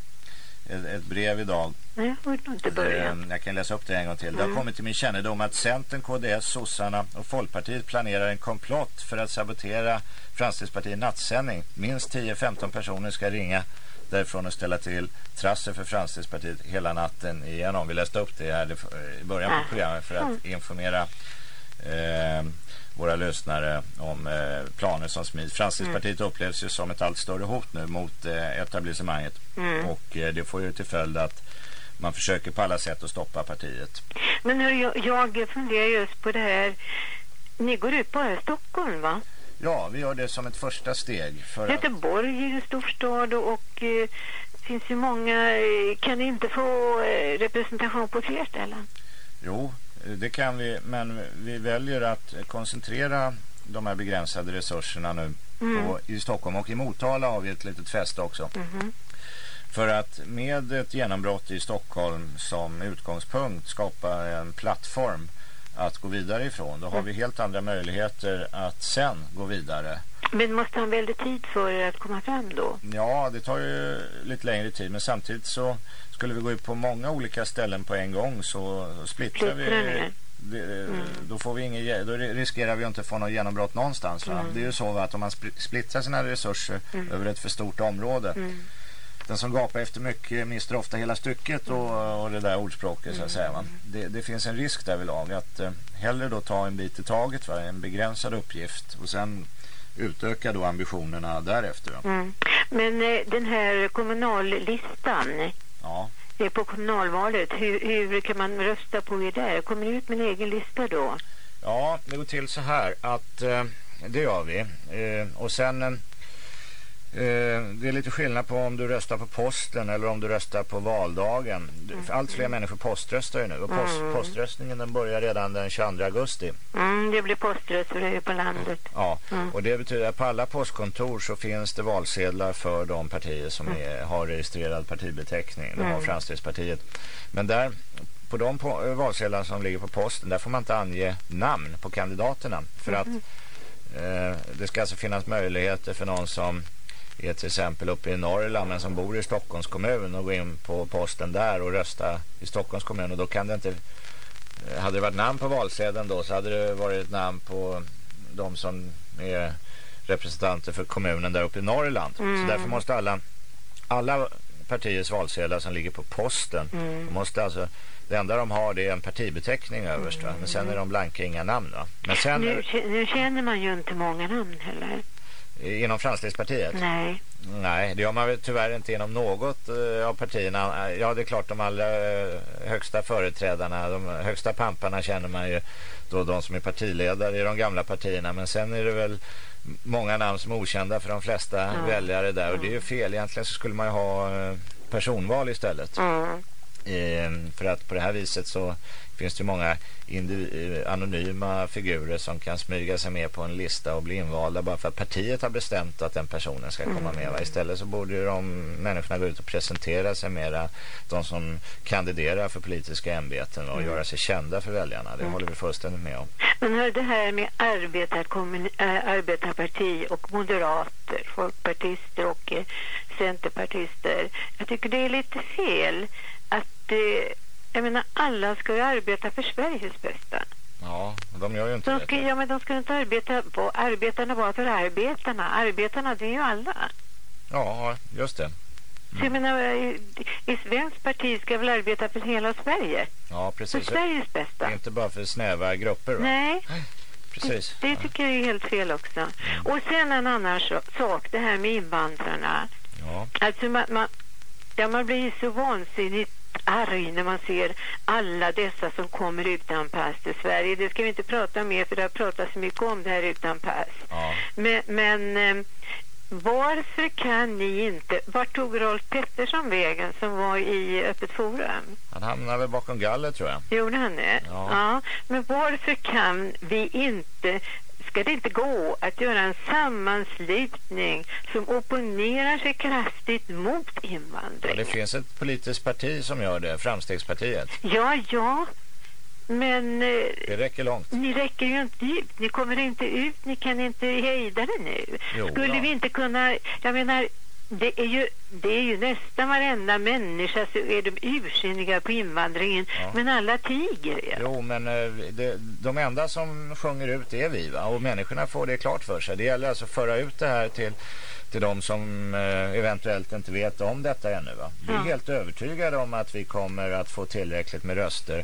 Ett, ett brev idag. Nej, jag inte. Eh, Jag kan läsa upp det en gång till. Det har Mm. kommit till min kännedom att Centern, KDS, Sossarna och Folkpartiet planerar en komplott för att sabotera Framstegspartiet nattsändning. Minst 10-15 personer ska ringa därifrån och ställa till trassel för Framstegspartiet hela natten igenom. Vi läste upp det här i början på programmet för att informera eh, våra lyssnare om eh, planer som smids. Framstegspartiet Mm. upplevs ju som ett allt större hot nu mot eh, etablissemanget. Mm. Och eh, det får ju till följd att man försöker på alla sätt att stoppa partiet. Men hör, jag, jag funderar just på det här. Ni går ut bara i Stockholm, va? Ja, vi gör det som ett första steg. För att, Göteborg är ju en storstad och, och eh, finns ju många. Eh, kan ni inte få eh, representation på fler ställen? jo, det kan vi, men vi väljer att koncentrera de här begränsade resurserna nu Mm. på, i Stockholm och i Motala har vi ett litet fäste också. Mhm. För att med ett genombrott i Stockholm som utgångspunkt skapa en plattform att gå vidare ifrån. Då har vi helt andra möjligheter att sen gå vidare. Men måste ha en väldig tid för att komma fram då? Ja, det tar ju lite längre tid men samtidigt så skulle vi gå ut på många olika ställen på en gång så splittrar vi det, då, får vi ingen, då riskerar vi inte att få något genombrott någonstans. Mm. Det är ju så att om man spl- splittrar sina resurser över ett för stort område Mm. den som gapar efter mycket mister ofta hela stycket och, och det där ordspråket så att säga. Mm. Det, det finns en risk därvidlag att eh, hellre då ta en bit i taget, va? en begränsad uppgift och sen utöka då ambitionerna därefter. Mm. Men eh, den här kommunallistan Ja. eh, på kommunalvalet, hur, hur kan man rösta på er där? Kommer ni ut med en egen lista då? Ja, det går till så här att eh, det gör vi. Eh, och sen eh, det är lite skillnad på om du röstar på posten eller om du röstar på valdagen. Du- Allt fler människor poströstar ju nu och post, Mm. poströstningen den börjar redan den 22 augusti. Mm, det blir poströster på landet. Ja, Mm. och det betyder att på alla postkontor så finns det valsedlar för de partier som är, har registrerad partibeteckning. Det har Mm. Framstegspartiet. Men där, på de på, eh, valsedlar som ligger på posten, där får man inte ange namn på kandidaterna. För att eh, det ska alltså finnas möjligheter för någon som är till exempel uppe i Norrland men som bor i Stockholms kommun och gå in på posten där och rösta i Stockholms kommun och då kan det inte eh, hade det varit namn på valsedeln då så hade det varit namn på de som är representanter för kommunen där uppe i Norrland. Mm. Så därför måste alla alla partiers valsedlar som ligger på posten Mm. de måste alltså det enda de har det är en partibeteckning överst va? men sen är de blanka inga namn va? Men sen Nu, nu känner man ju inte många namn heller. Inom Framstegspartiet Nej. Nej, det gör man väl tyvärr inte inom något eh, av partierna. Ja, det är klart de allra eh, högsta företrädarna, de högsta pamparna känner man ju då de som är partiledare i de gamla partierna. Men sen är det väl många namn som är okända för de flesta Ja. väljare där. Och det är ju fel. Egentligen så skulle man ju ha eh, personval istället. Mm. Eh, för att på det här viset så finns det många eh, anonyma figurer som kan smyga sig med på en lista och bli invalda bara för att partiet har bestämt att den personen ska komma med. Va? Istället så borde ju de människorna gå ut och presentera sig mera, de som kandiderar för politiska ämbeten och mm. göra sig kända för väljarna. Det mm. håller vi fullständigt med om. Men hör det här med äh, arbetarparti och moderater, folkpartister och äh, centerpartister. Jag tycker det är lite fel att äh, jag menar, alla ska ju arbeta för Sveriges bästa. Ja, de gör ju inte de ska, det. Ja, men de ska inte arbeta på arbetarna bara för arbetarna. Arbetarna, det är ju alla. Ja, just det. Mm. Så jag menar, i, i svenskt parti ska väl arbeta för hela Sverige? Ja, precis. För Sveriges bästa. Inte bara för snäva grupper, va? Nej. Precis. Det, det tycker jag är helt fel också. Mm. Och sen en annan sak, det här med invandrarna. Ja. Alltså man, man, ja, man blir så vansinnigt arg när man ser alla dessa som kommer utan pass till Sverige. Det ska vi inte prata mer för det har pratats så mycket om det här utan pass. Ja. Men, men eh, varför kan ni inte... Vart tog Rolf Pettersson vägen som var i Öppet Forum? Han hamnade väl bakom galler tror jag. Gjorde han det? Ja. ja. Men varför kan vi inte ska det inte gå att göra en sammanslutning som opponerar sig kraftigt mot invandring. Ja, det finns ett politiskt parti som gör det, Framstegspartiet. Ja, ja. Men... Eh, det räcker långt. Ni räcker ju inte ut. Ni kommer inte ut. Ni kan inte hejda det nu. Jo, Skulle ja. vi inte kunna... Jag menar, det är ju, det är ju nästan varenda människa så är de ursinniga på invandringen. Ja. Men alla tiger. Ja. Jo, men eh, det, de enda som sjunger ut är vi va? Och människorna får det klart för sig. Det gäller alltså att föra ut det här till, till de som eh, eventuellt inte vet om detta ännu va? Vi är ja. helt övertygade om att vi kommer att få tillräckligt med röster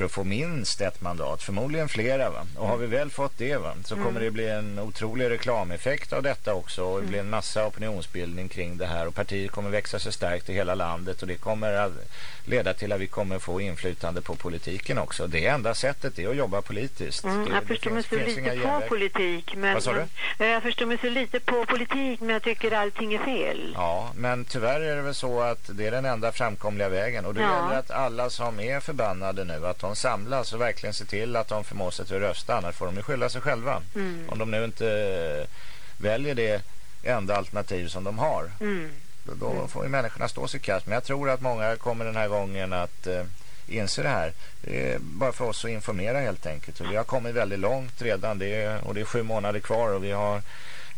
för att få minst ett mandat, förmodligen flera va? Och har vi väl fått det va, så kommer mm. det bli en otrolig reklameffekt av detta också och det blir en massa opinionsbildning kring det här och partiet kommer växa sig starkt i hela landet och det kommer att leda till att vi kommer få inflytande på politiken också. Det enda sättet är att jobba politiskt. Mm, det, jag förstår mig så lite på politik men, Vad sa du? jag förstår mig så lite på politik men jag tycker allting är fel. Ja, men tyvärr är det väl så att det är den enda framkomliga vägen och det ja. gäller att alla som är förbannade nu att de samlas och verkligen ser till att de förmår sig till att rösta. Annars får de ju skylla sig själva. Mm. Om de nu inte väljer det enda alternativ som de har. Mm. Då, då får ju människorna stå sig kast. Men jag tror att många kommer den här gången att eh, inse det här. Det är bara för oss att informera helt enkelt. Och vi har kommit väldigt långt redan. Det är, och det är sju månader kvar och vi har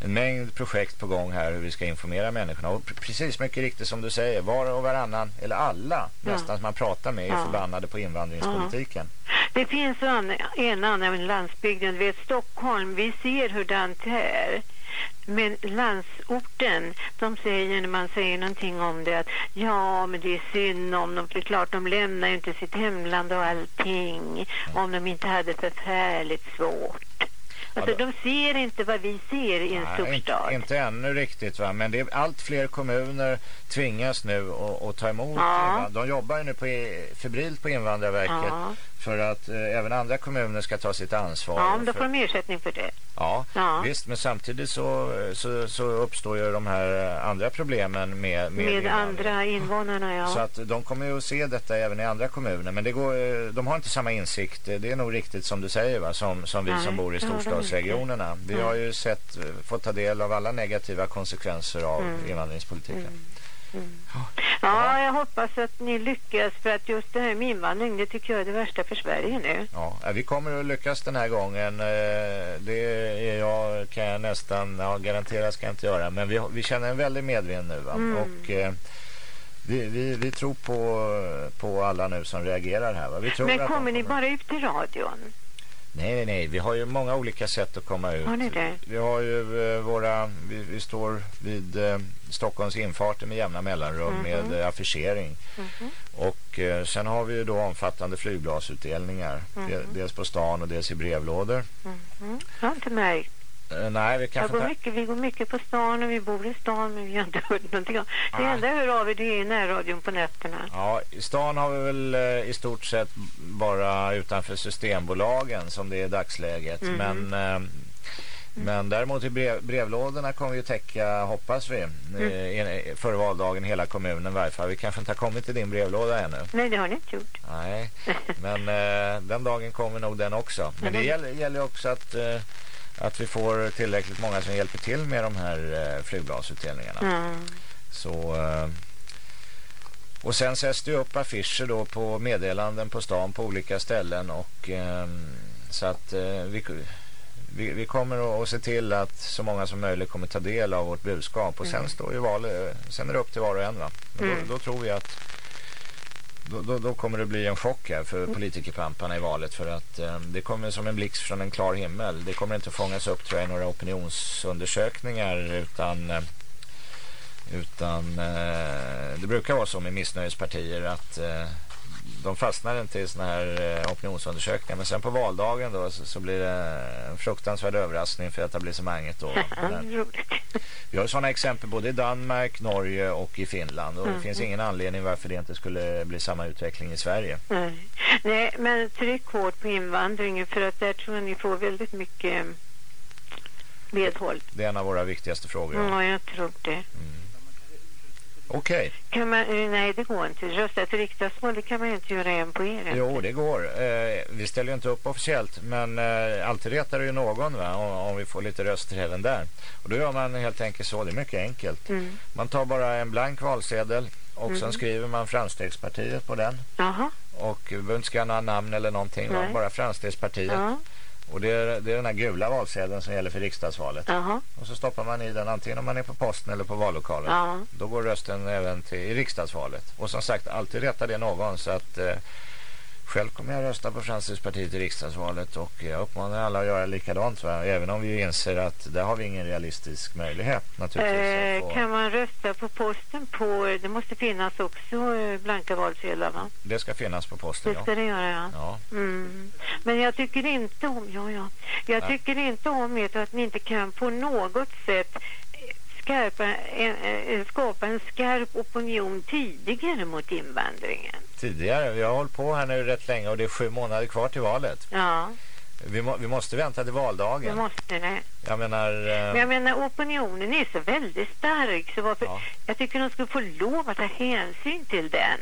en mängd projekt på gång här hur vi ska informera människorna. Och precis mycket riktigt som du säger, var och varannan, eller alla ja. nästan som man pratar med är ja. förbannade på invandringspolitiken. Ja. Det finns en, en annan landsbygden, vet Stockholm, vi ser hur det är. Men landsorten, de säger när man säger någonting om det att ja, men det är synd om dem. Det är klart, de lämnar ju inte sitt hemland och allting om de inte hade förfärligt svårt. Alltså de ser inte vad vi ser i en storstad. Inte, inte ännu riktigt va, men det är allt fler kommuner tvingas nu att ta emot. Ja. De jobbar ju nu på, febrilt på Invandrarverket ja. För att eh, även andra kommuner ska ta sitt ansvar. Ja, men då får de ersättning för det. Ja, ja, visst, men samtidigt så, så, så, uppstår ju de här andra problemen med, med, med andra invånarna. Ja. Så att de kommer ju att se detta även i andra kommuner, men det går, de har inte samma insikt. Det är nog riktigt som du säger, va? Som, som vi Nej, som bor i storstadsregionerna. Vi har ju sett, fått ta del av alla negativa konsekvenser av mm. invandringspolitiken. Mm. Mm. Ja, jag hoppas att ni lyckas för att just det här med invandring, det tycker jag är det värsta för Sverige nu. Ja, vi kommer att lyckas den här gången. Eh, det är jag, kan jag nästan, ja, garantera ska jag inte göra. Men vi, vi känner en väldig medvind nu? Mm. och eh, vi, vi, vi tror på, på alla nu som reagerar här. Va? Vi tror Men kommer, kommer ni bara ut till radion? Nej, nej, nej. Vi har ju många olika sätt att komma ut. Har ni det? Vi har ju eh, våra... Vi, vi står vid eh, Stockholms infarter med jämna mellanrum mm -hmm. med eh, affischering. Mm -hmm. Och eh, sen har vi ju då omfattande flygblasutdelningar. Mm -hmm. Dels på stan och dels i brevlådor. -hmm. Jag har inte märkt. Uh, nej, vi, kan går mycket, vi går mycket på stan och vi bor i stan men vi har inte hört någonting om. Det enda jag hör av er det är närradion på nätterna. Ja, i stan har vi väl uh, i stort sett bara utanför systembolagen som det är dagsläget. Mm. Men uh, Men däremot i brev, brevlådorna kommer vi att täcka, hoppas vi, mm. före valdagen hela kommunen fall. Vi kanske inte har kommit till din brevlåda ännu. Nej, det har ni inte gjort. Nej, men eh, den dagen kommer nog den också. Men det gäller, gäller också att, eh, att vi får tillräckligt många som hjälper till med de här eh, flygbladsutdelningarna. Mm. Så... Eh, och sen sätts det upp affischer då på meddelanden på stan på olika ställen och eh, så att eh, vi, vi, vi, kommer att se till att så många som möjligt kommer ta del av vårt budskap och mm. sen står ju valet, sen är det upp till var och en va. Men mm. då, då, tror vi att då, då, då, kommer det bli en chock här för mm. politikerpamparna i valet för att eh, det kommer som en blixt från en klar himmel. Det kommer inte fångas upp tror jag i några opinionsundersökningar utan eh, utan eh, det brukar vara så med missnöjespartier att eh, de fastnar inte i såna här eh, opinionsundersökningar. Men sen på valdagen då så, så, blir det en fruktansvärd överraskning för etablissemanget då. Vi har sådana exempel både i Danmark, Norge och i Finland. Och det finns ingen anledning varför det inte skulle bli samma utveckling i Sverige. Nej, Nej men tryck hårt på invandringen för att där tror jag ni får väldigt mycket medhåll. Det är en av våra viktigaste frågor. Ja, ja jag tror det. Mm. Okej. Okay. nej, det går inte. Rösta till riksdagsval, det kan man inte göra en på er. Jo, det går. Eh, vi ställer ju inte upp officiellt, men eh, alltid retar det ju någon va? Om, om, vi får lite röster även där. Och då gör man helt enkelt så, det är mycket enkelt. Mm. Man tar bara en blank valsedel och mm. sen skriver man Framstegspartiet på den. Jaha. Och vi behöver inte skriva några namn eller någonting, bara Framstegspartiet. Ja. Och det är, det är den här gula valsedeln som gäller för riksdagsvalet. Aha. Och så stoppar man i den antingen om man är på posten eller på vallokalen. Aha. Då går rösten även till i riksdagsvalet. Och som sagt, alltid rättar det någon så att eh, själv kommer jag rösta på Framstegspartiet i riksdagsvalet och jag uppmanar alla att göra likadant. Va? Även om vi inser att där har vi ingen realistisk möjlighet naturligtvis. Få... Kan man rösta på posten på, det måste finnas också eh, blanka valsedlar va? Det ska finnas på posten, Det ska ja. det göra, ja. ja. Mm. Men jag tycker inte om, ja ja, jag Nej. tycker inte om det att ni inte kan på något sätt skarpa, en, skapa en skarp opinion tidigare mot invandringen. Tidigare? Vi har hållit på här nu rätt länge och det är sju månader kvar till valet. Ja. Vi, må, vi måste vänta till valdagen. Vi måste det. Jag menar... Eh... Men jag menar opinionen är så väldigt stark så varför... Ja. Jag tycker de skulle få lov att ta hänsyn till den.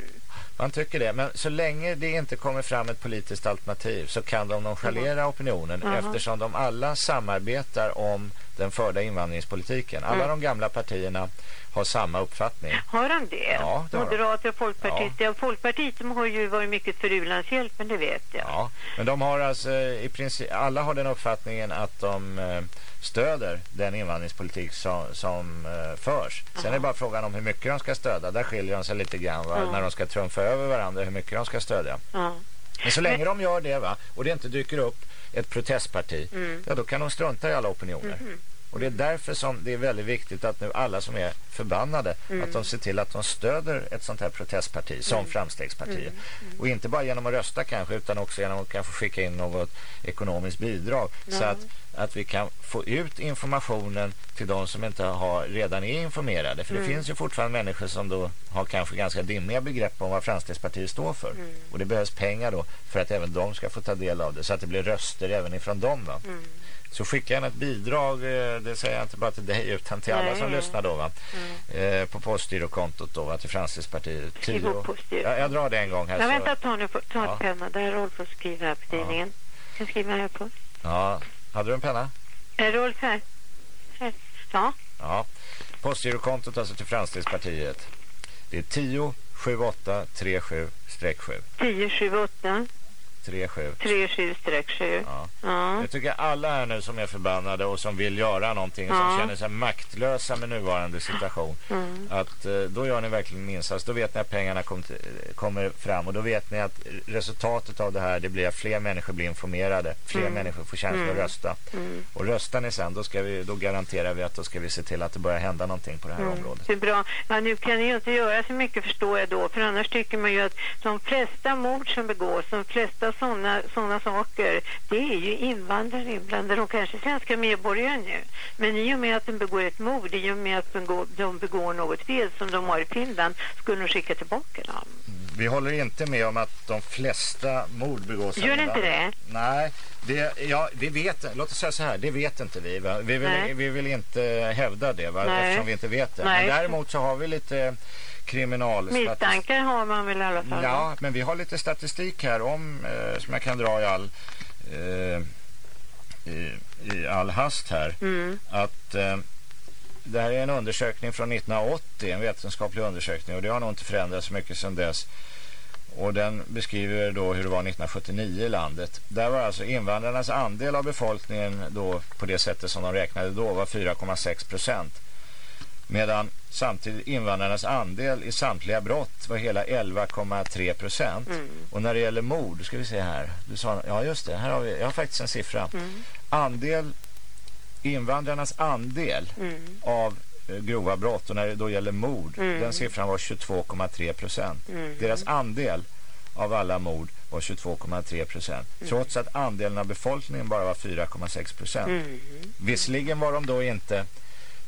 Man tycker det, men så länge det inte kommer fram ett politiskt alternativ så kan de nonchalera mm. opinionen mm. eftersom de alla samarbetar om den förda invandringspolitiken. Alla mm. de gamla partierna har samma uppfattning. Har de det? Ja, det Moderater och folkpartister. Ja. Folkpartiet de har ju varit mycket för u-landshjälp, men det vet jag. Ja, men de har alltså i princip, alla har den uppfattningen att de eh, stöder den invandringspolitik som, som eh, förs. Sen Aha. är det bara frågan om hur mycket de ska stödja. Där skiljer de sig lite grann va? när de ska trumfa över varandra hur mycket de ska stödja. Ja. Men så länge men... de gör det va, och det inte dyker upp ett protestparti, mm. ja, då kan de strunta i alla opinioner. Mm. Och det är därför som det är väldigt viktigt att nu alla som är förbannade mm. att de ser till att de stöder ett sånt här protestparti som mm. Framstegspartiet. Mm. mm. Och inte bara genom att rösta kanske utan också genom att kanske skicka in något ekonomiskt bidrag så att, att vi kan få ut informationen till de som inte har, redan är informerade. För det mm. finns ju fortfarande människor som då har kanske ganska dimmiga begrepp om vad Framstegspartiet står för. Mm. Och det behövs pengar då för att även de ska få ta del av det så att det blir röster även ifrån dem va? Så skicka gärna ett bidrag, eh, det säger jag inte bara till dig utan till alla som lyssnar då va. Mm. Eh, på postgirokontot då va, till Framstegspartiet. Tio. Ja, jag drar det en gång här. Ja, vänta, ta nu, ta ja. penna. Där Rolf får skriva här på tidningen. Ja. Kan skriva här på. Ja, hade du en penna? Är Rolf här? här? Ja. Ja, postgirokontot alltså till Framstegspartiet. Det är 10 78 37 7. 10 78 37. 37-7. Ja. ja. Jag tycker alla här nu som är förbannade och som vill göra någonting och ja. som känner sig maktlösa med nuvarande situation. Mm. Att eh, då gör ni verkligen en insats. Då vet ni att pengarna kom till, kommer fram och då vet ni att resultatet av det här det blir att fler människor blir informerade. Fler mm. människor får chans mm. att rösta. Mm. Och röstar ni sen då, ska vi, då garanterar vi att då ska vi se till att det börjar hända någonting på det här mm. området. Det är bra. Ja, nu kan ni ju inte göra så mycket förstår jag då. För annars tycker man ju att de flesta mord som begås, de flesta sådana såna saker, det är ju invandrare inblandade. De kanske svenska medborgare nu. Men i och med att de begår ett mord, i och med att de begår, de begår något fel som de har i Finland, skulle de skicka tillbaka dem. Vi håller inte med om att de flesta mord begås Gör ni inte det? Nej, det, ja, vi vet, låt oss säga så här, det vet inte vi. Va? Vi, Nej. vill, vi vill inte hävda det va? Nej. eftersom vi inte vet det. Nej. Men däremot så har vi lite kriminalstatistik. Misstankar har man väl i alla fall? Ja, men vi har lite statistik här om, eh, som jag kan dra i all, eh, i, i all hast här. Mm. Att eh, det här är en undersökning från 1980, en vetenskaplig undersökning och det har nog inte förändrats så mycket sedan dess. Och den beskriver då hur det var 1979 i landet. Där var alltså invandrarnas andel av befolkningen då på det sättet som de räknade då var 4,6 procent. Medan samtidigt invandrarnas andel i samtliga brott var hela 11,3 procent. Mm. Och när det gäller mord, ska vi se här. Du sa, ja just det, här har vi, jag har faktiskt en siffra. Mm. Andel, invandrarnas andel Mm. av eh, grova brott och när det då gäller mord, Mm. den siffran var 22,3 procent. Mm. Deras andel av alla mord var 22,3 procent. Trots att andelen av befolkningen bara var 4,6 procent. Mm. Visserligen var de då inte,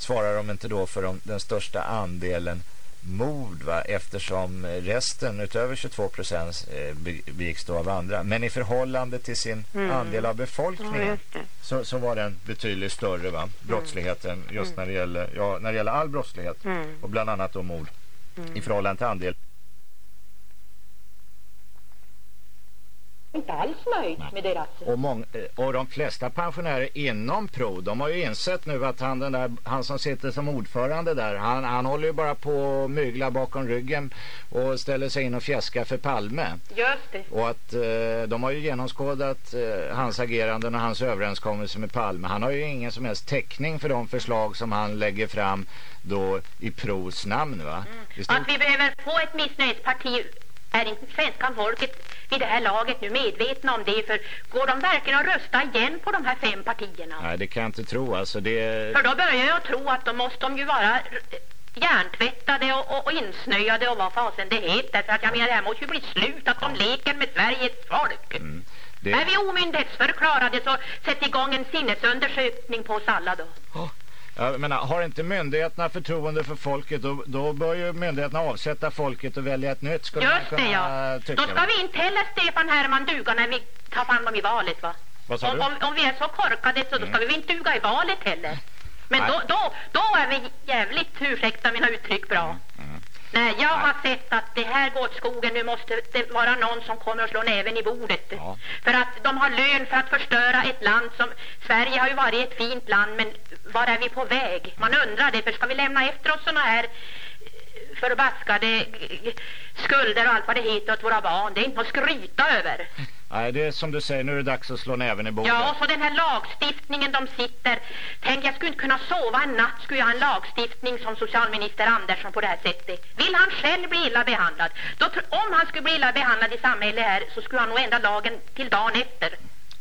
svarar de inte då för de, den största andelen mord va? eftersom resten utöver 22 procent eh, be- begicks då av andra. Men i förhållande till sin Mm. andel av Ja, befolkningen det. så, så var den betydligt större va? brottsligheten just när det gäller, ja, när det gäller all brottslighet Mm. och bland annat då mord i förhållande till andel. Inte alls nöjd med deras... Och, eh, och de flesta pensionärer inom PRO, de har ju insett nu att han, den där, han som sitter som ordförande där, han, han håller ju bara på att mygla bakom ryggen och ställer sig in och fjäskar för Palme. Just det. Och att eh, de har ju genomskådat eh, hans ageranden och hans överenskommelse med Palme. Han har ju ingen som helst täckning för de förslag som han lägger fram då i PROs namn va? Står- Att vi behöver få ett missnöjesparti är inte svenska folket vid det här laget nu medvetna om det. För går de verkligen att rösta igen på de här fem partierna? Nej, det kan jag inte tro. Alltså det... För då börjar jag tro att de måste de ju vara hjärntvättade och, och, och insnöade och vad fasen det heter. För att jag menar det här måste ju bli slut att de leker med Sveriges folk. Mm. det... Är vi omyndighetsförklarade så sätt igång en sinnesundersökning på oss alla då. Jag menar, har inte myndigheterna förtroende för folket då, då bör ju myndigheterna avsätta folket och välja ett nytt skulle man Just det kunna ja. tycka. Då ska vi inte heller Stefan Herman duga när vi tar fram dem i valet va? Vad om, om, om vi är så korkade så då ska vi väl inte duga i valet heller. Men då, då, då är vi jävligt, ursäkta mina uttryck, bra. Mm, Nej, jag har sett att det här går åt skogen. Nu måste det vara någon som kommer att slå näven i bordet. Ja. För att de har lön för att förstöra ett land som... Sverige har ju varit ett fint land, men var är vi på väg? Man undrar det, för ska vi lämna efter oss såna här eh, förbaskade skulder och allt vad det heter åt våra barn? Det är inte att skryta över. Nej, det är som du säger, nu är det dags att slå näven i bordet. Ja, så den här lagstiftningen de sitter. Tänk, jag skulle inte kunna sova en natt skulle jag ha en lagstiftning som socialminister Andersson på det här sättet. Vill han själv bli illa behandlad? Då, om han skulle bli illa behandlad i samhället här så skulle han nog ändra lagen till dagen efter.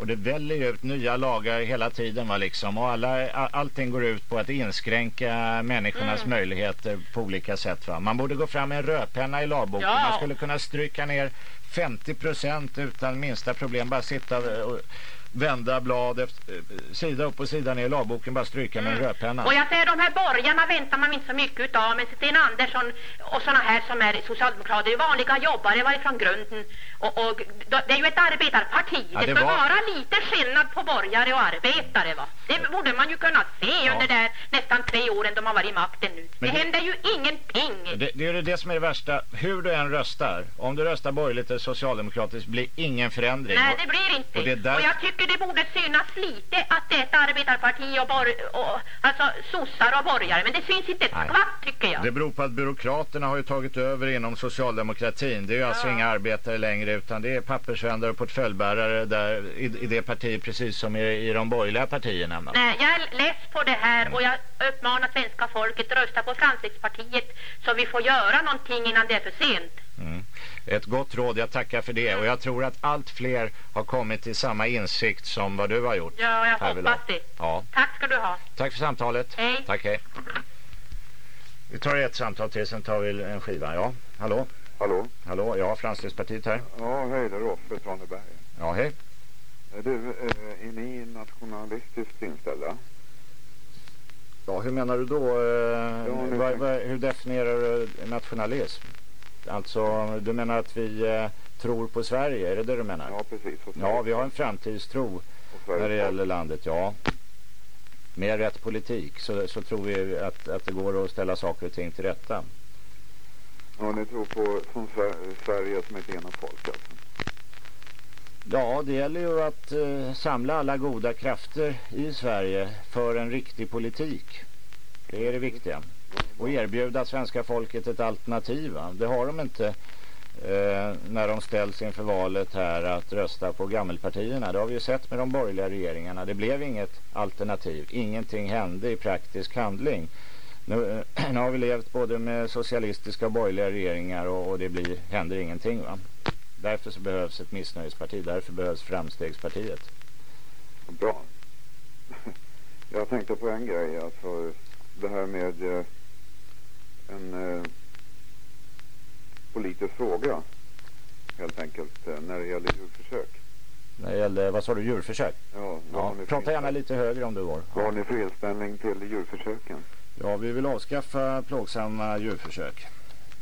Och det väller ut nya lagar hela tiden va liksom. Och alla, allting går ut på att inskränka människornas Mm. möjligheter på olika sätt va. Man borde gå fram med en rödpenna i lagboken. Ja. Man skulle kunna stryka ner 50 procent utan minsta problem. Bara sitta och vända blad efter, eh, sida upp och sida ner i lagboken. Bara stryka med en rödpenna. Mm. Och jag säger, de här borgarna väntar man inte så mycket utav. Men Sten Andersson och såna här som är socialdemokrater är vanliga jobbare varifrån grunden. Och, och det är ju ett arbetarparti. Ja, det, det ska var- vara lite skillnad på borgare och arbetare va. Det borde man ju kunna se under de här nästan tre åren de har varit i makten nu. Men det, det- händer ju ingenting. Det, det är ju det som är det värsta. Hur du än röstar, om du röstar borgerligt eller socialdemokratiskt blir ingen förändring. Nej, det blir inte. och det är där- Och jag tycker det borde synas lite att det är ett arbetarparti och, bor, och alltså sossar och borgare. Men det syns inte ett skvatt tycker jag. Det beror på att byråkraterna har ju tagit över inom socialdemokratin. Det är ju alltså inga arbetare längre utan det är pappersvändare och portföljbärare där, i, i det partiet precis som i, i de borgerliga partierna. Nej, jag är less på det här och jag uppmanar svenska folket att rösta på Framstegspartiet så vi får göra någonting innan det är för sent. Mm. Ett gott råd, jag tackar för det. Och jag tror att allt fler har kommit till samma insikt som vad du har gjort. Ja, jag hoppas det. Ja, Tack ska du ha. tack för samtalet. Hej. Tack, hej. Vi tar ett samtal till, sen tar vi en skiva. Ja, hallå? Hallå? Hallå, ja, Framstegspartiet här. Ja, hej, det är Roffe Traneberg. Ja, hej. Du, eh, är ni nationalistiskt inställda? Ja, hur menar du då? Eh, Ja, hur definierar du nationalism? Alltså, du menar att vi eh, tror på Sverige, är det det du menar? Ja, precis. Ja, vi har en framtidstro när det gäller landet, ja. Med rätt politik så, så tror vi att, att det går att ställa saker och ting till rätta. Ja, ni tror på som Sver- Sverige som ett enat folk alltså. Ja, det gäller ju att eh, samla alla goda krafter i Sverige för en riktig politik. Det är det viktiga. Och erbjuda svenska folket ett alternativ. Va? Det har de inte eh, när de ställs inför valet här att rösta på gammelpartierna. Det har vi ju sett med de borgerliga regeringarna. Det blev inget alternativ. Ingenting hände i praktisk handling. Nu, eh, nu har vi levt både med socialistiska och borgerliga regeringar och, och det blir, händer ingenting. Va? Därför så behövs ett missnöjesparti. Därför behövs Framstegspartiet. Bra. Jag tänkte på en grej, alltså det här med eh, en eh, politisk fråga helt enkelt eh, när det gäller djurförsök. När det gäller, vad sa du, djurförsök? Ja, Ja, prata gärna lite högre om du går. vad har ni för inställning till djurförsöken? Ja, vi vill avskaffa plågsamma djurförsök.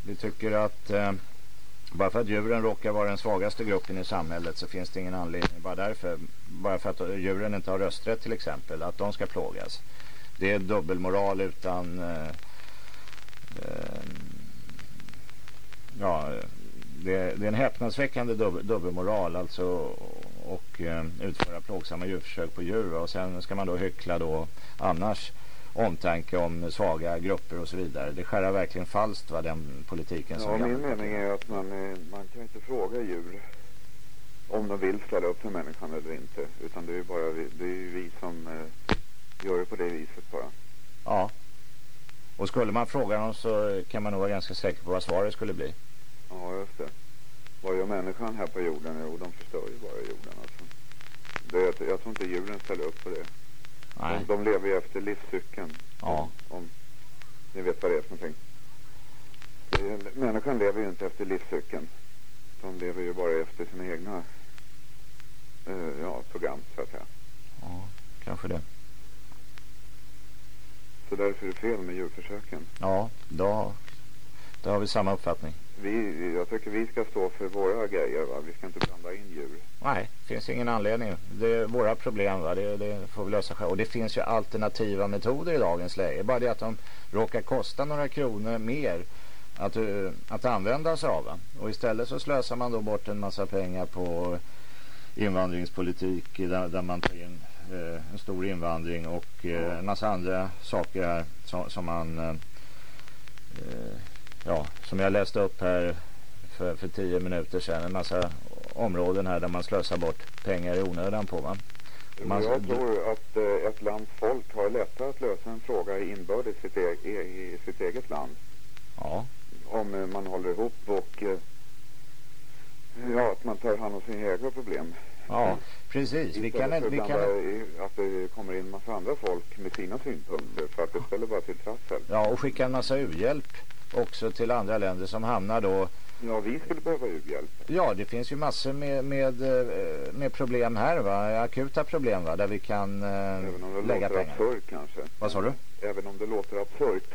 Vi tycker att eh, bara för att djuren råkar vara den svagaste gruppen i samhället så finns det ingen anledning bara därför. Bara för att djuren inte har rösträtt till exempel, att de ska plågas. Det är dubbelmoral utan eh, ja, det, det är en häpnadsväckande dub, dubbelmoral alltså och eh, utföra plågsamma djurförsök på djur och sen ska man då hyckla då annars omtanke om svaga grupper och så vidare. Det skär verkligen falskt va, den politiken som Ja, min mening är att man, eh, man kan inte fråga djur om de vill ställa upp för människan eller inte. Utan det är ju bara vi, det är vi som eh, gör det på det viset bara. Ja. Och skulle man fråga dem så kan man nog vara ganska säker på vad svaret skulle bli. Ja, just det. Vad gör människan här på jorden? Jo, de förstör ju bara jorden alltså. Det, jag tror inte djuren ställer upp på det. Nej. De, de lever ju efter livscykeln. Ja. Om, om ni vet vad det är för någonting. Människan lever ju inte efter livscykeln. De lever ju bara efter sina egna eh, ja, program så att säga. Ja, kanske det. Så därför är det fel med djurförsöken. Ja, då, då har vi samma uppfattning. Vi, jag tycker vi ska stå för våra grejer va. Vi ska inte blanda in djur. Nej, det finns ingen anledning. Det är våra problem, va? Det, det får vi lösa själva. Och det finns ju alternativa metoder i dagens läge. Bara det att de råkar kosta några kronor mer att, eh, att använda sig av. Va? Och istället så slösar man då bort en massa pengar på invandringspolitik där, där man tar in en stor invandring och eh, en massa andra saker här som, som man eh, eh, ja, som jag läste upp här för, för tio minuter sedan. En massa områden här där man slösar bort pengar i onödan på va? Man- jag tror att eh, ett lands folk har lättare att lösa en fråga inbördes i sitt, e i, i sitt eget land. Ja, Om eh, man håller ihop och eh, ja, att man tar hand om sina egna problem. Ja precis. Vi kan, för vi kan, att det kommer in massa andra folk med sina synpunkter för att det ställer bara till trassel. ja, och skicka en massa u-hjälp också till andra länder som hamnar då Ja, vi skulle behöva u-hjälp. Ja, det finns ju massor med, med, eh, med problem här va, akuta problem va, där vi kan eh, Även om det lägga låter pengar. absurt kanske. Vad sa du? Även om det låter absurt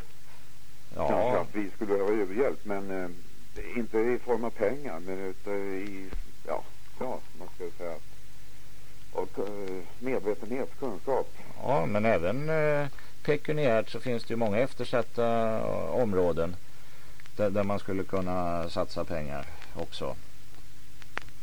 kanske Ja, att vi skulle behöva u-hjälp. Men eh, inte i form av pengar, men utan i, ja, ja, man ska säga. Och eh, medvetenhet, kunskap. ja men även eh, pekuniärt så finns det ju många eftersatta eh, områden där, där man skulle kunna satsa pengar också.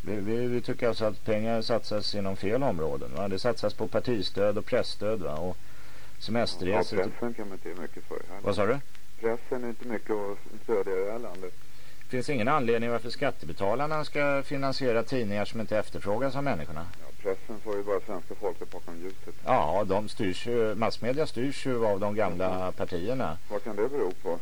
Vi, vi, vi tycker alltså att pengar satsas inom fel områden. Va? Det satsas på partistöd och pressstöd va? och Ja, semesterresor. till- pressen kan man inte mycket för. Vad sa du? Pressen är inte mycket att stödja i det här landet. Finns ingen anledning varför skattebetalarna ska finansiera tidningar som inte efterfrågas av människorna. Ja, pressen får ju bara svenska folket bakom ljuset. Ja, de styrs ju, massmedia styrs ju av de gamla partierna. Vad kan det bero på?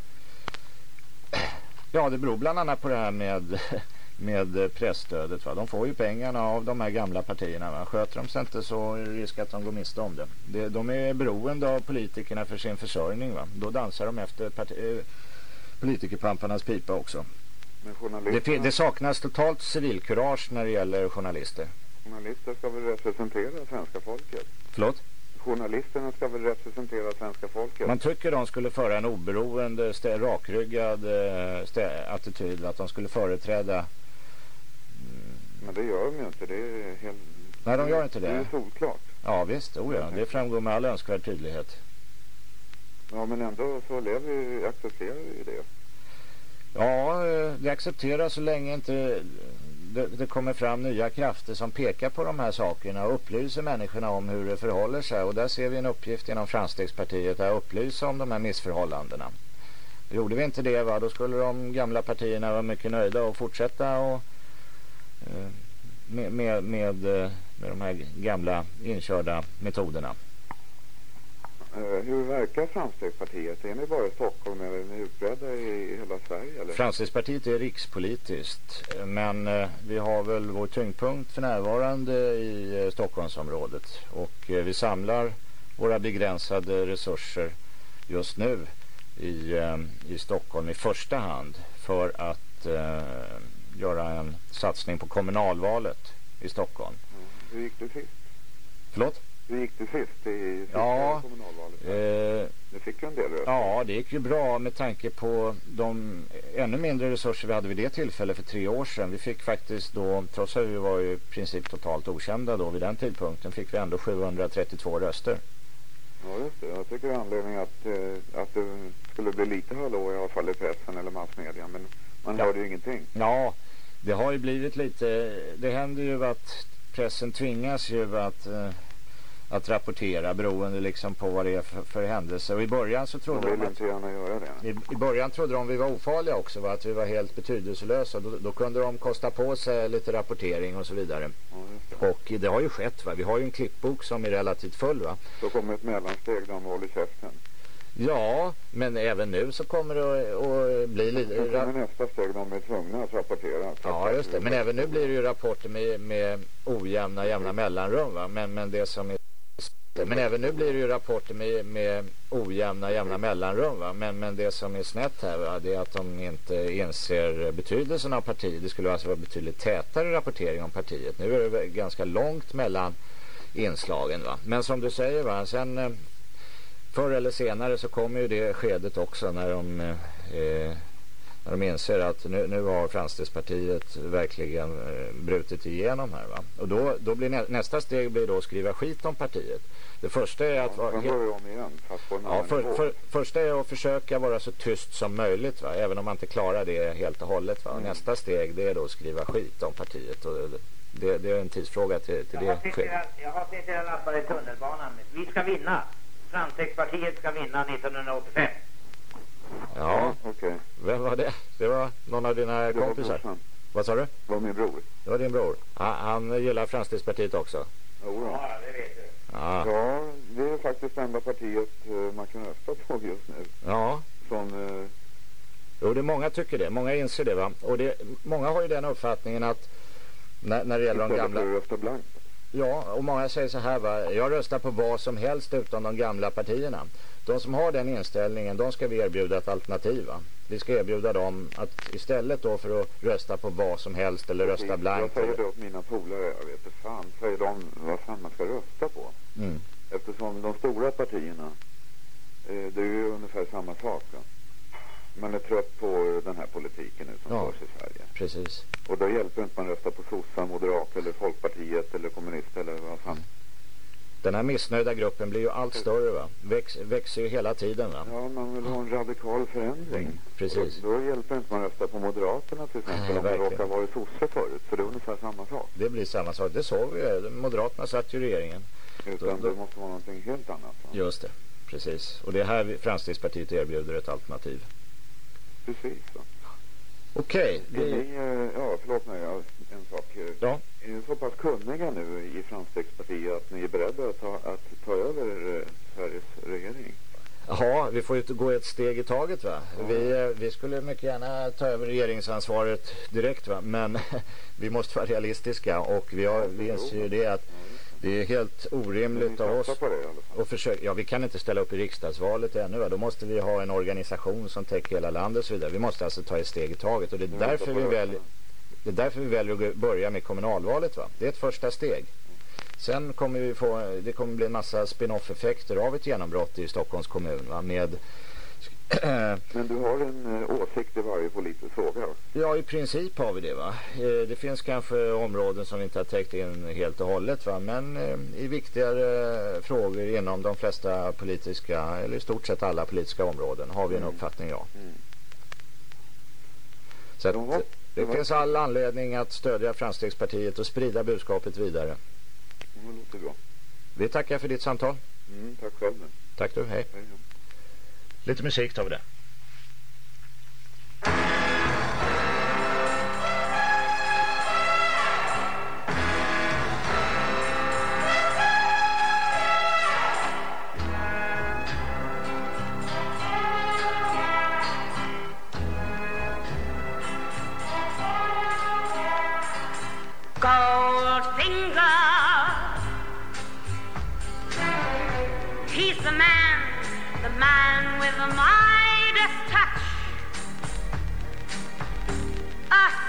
Ja, det beror bland annat på det här med, med pressstödet. Va? De får ju pengarna av de här gamla partierna. Va? Sköter de sig inte så är det risk att de går miste om det. det de är beroende av politikerna för sin försörjning. Va? Då dansar de efter parti, eh, politikerpamparnas pipa också. Det, det saknas totalt civilkurage när det gäller journalister. journalister ska väl representera svenska folket? Förlåt? journalisterna ska väl representera svenska folket. Man tycker de skulle föra en oberoende, stä, rakryggad eh, stä, attityd. Att de skulle företräda... Men det gör de ju inte. Det är helt... Nej, de gör inte Det är det. solklart. Ja, visst. Oh, ja. Det framgår med all önskvärd tydlighet. Ja, men ändå så lever vi, accepterar vi det. Ja, eh, det accepteras så länge inte det, det kommer fram nya krafter som pekar på de här sakerna och upplyser människorna om hur det förhåller sig. Och där ser vi en uppgift inom Framstegspartiet att upplysa om de här missförhållandena. Gjorde vi inte det, va, då skulle de gamla partierna vara mycket nöjda och fortsätta och, eh, med, med, med, eh, med de här gamla inkörda metoderna. Eh, hur verkar Framstegspartiet? Är ni bara i Stockholm eller är ni utbredda i hela Sverige? Eller? Framstegspartiet är rikspolitiskt men eh, vi har väl vår tyngdpunkt för närvarande i eh, Stockholmsområdet och vi samlar våra begränsade resurser just nu i, i Stockholm i första hand för att eh, göra en satsning på kommunalvalet i Stockholm. Hur gick det sist? Förlåt? Hur gick det sist i Ja, kommunalvalet? Eh, Ni fick ju en del röster. Ja, det gick ju bra med tanke på de ännu mindre resurser vi hade vid det tillfället för tre år sedan. Vi fick faktiskt då, trots att vi var i princip totalt okända då vid den tidpunkten, fick vi ändå 732 röster. Ja, just det. Jag tycker det är anledning att, eh, att det skulle bli lite hallå i alla fall i pressen eller massmedia. Men man Ja. hörde ju ingenting. Ja, det har ju blivit lite, det händer ju att pressen tvingas ju att, eh, att rapportera beroende liksom på vad det är för, för händelser. Och i början så De trodde de vill inte gärna göra det. I, I början trodde de vi var ofarliga också, va? att vi var helt betydelselösa. Då, då kunde de kosta på sig lite rapportering och så vidare. Det. Och det har ju skett. Va? Vi har ju en klippbok som är relativt full. Va? Så kommer ett mellansteg där de håller käften. Ja, men även nu så kommer det att, bli lite... kommer nästa steg, de är tvungna att rapportera. Ja, just det. Men även nu blir det ju rapporter med, med ojämna jämna mellanrum. Va? Men, men det som är... Men även nu blir det ju rapporter med, med ojämna jämna mellanrum. Va? Men, men det som är snett här va? det är att de inte inser betydelsen av partiet. Det skulle alltså vara betydligt tätare rapportering om partiet. Nu är det ganska långt mellan inslagen. Va? Men som du säger, va? sen eh, förr eller senare så kommer ju det skedet också när de, eh, när de inser att nu, nu har Framstegspartiet verkligen eh, brutit igenom här. Va? Och då, då blir nä, nästa steg blir då att skriva skit om partiet. Det första är att helt- börjar de igen, fast på en Ja, för, för, första är att försöka vara så tyst som möjligt, va? även om man inte klarar det helt och hållet. Va? Nästa steg det är då att skriva skit om partiet. Och det, det är en tidsfråga till, till Jag det citerat, jag har citerat lappar i tunnelbanan. Vi ska vinna. Framstegspartiet ska vinna 1985. Ja, Okej. vem var det? Det var någon av dina Det kompisar. Vad sa du? Det var min bror. Det var din bror. Ja, han gillar Framstegspartiet också. Jo, då. Ja, det vet du. Ja, Ja, det är faktiskt det enda partiet eh, man kan rösta på just nu. ja. Som, eh, Jo, det många tycker det. Många inser det. Va? Och det, många har ju den uppfattningen att när, när det gäller de gamla... att rösta blankt. Ja, och många säger så här va, jag röstar på vad som helst utom de gamla partierna. De som har den inställningen, de ska vi erbjuda ett alternativ va. Vi ska erbjuda dem att istället då för att rösta på vad som helst eller rösta Jag blankt. säger det Eller, åt mina polare, jag vet inte fan, säger de vad fan man ska rösta på. mm, Eftersom de stora partierna, eh, det är ju ungefär samma sak. Va? Man är trött på den här politiken nu som Ja. förs i Sverige. precis. Och då hjälper inte man rösta på sossar, moderat eller folkpartiet eller kommunist eller vad fan. Den här missnöjda gruppen blir ju allt större va. Väx, växer ju hela tiden va. Ja, man vill ha en radikal förändring. Mm, precis. Och Då, hjälper inte man rösta på Moderaterna till exempel Nej, om man råkar vara sosse förut. För det är ungefär samma sak. Det blir samma sak. Det såg vi ju. Moderaterna satt ju regeringen. Utan Då- då- det måste vara någonting helt annat. Va? Just det. Precis. Och det är här Framstegspartiet erbjuder ett alternativ. Precis. Okej. Vi- ni, eh, ja, förlåt mig, en sak. Ja. Är så pass kunniga nu i Framstegspartiet att ni är beredda att ta, att ta över eh, Sveriges regering? Ja, vi får ju gå ett steg i taget va. Vi, eh, vi skulle mycket gärna ta över regeringsansvaret direkt va. Men vi måste vara realistiska och vi, har, vi inser ju det att det är helt orimligt av oss och försöka, ja vi kan inte ställa upp i riksdagsvalet ännu va? Då måste vi ha en organisation som täcker hela landet och så vidare. Vi måste alltså ta ett steg i taget och det är därför vi väljer det är därför vi väljer att börja med kommunalvalet va. Det är ett första steg. Sen kommer vi få, det kommer bli en massa spin-off-effekter av ett genombrott i Stockholms kommun va? med Men du har en eh, åsikt i varje politisk fråga? Ja, i princip har vi det va. Eh, Det finns kanske områden som vi inte har täckt in helt och hållet va. Men eh, i viktigare frågor inom de flesta politiska, eller i stort sett alla politiska områden har vi en uppfattning ja. Mm. Så att, det var- finns all anledning att stödja Framstegspartiet och sprida budskapet vidare. Det låter bra. Vi tackar för ditt samtal. Mm, tack själv. Tack du, hej. Hej, hej. Lite musik tar vi det.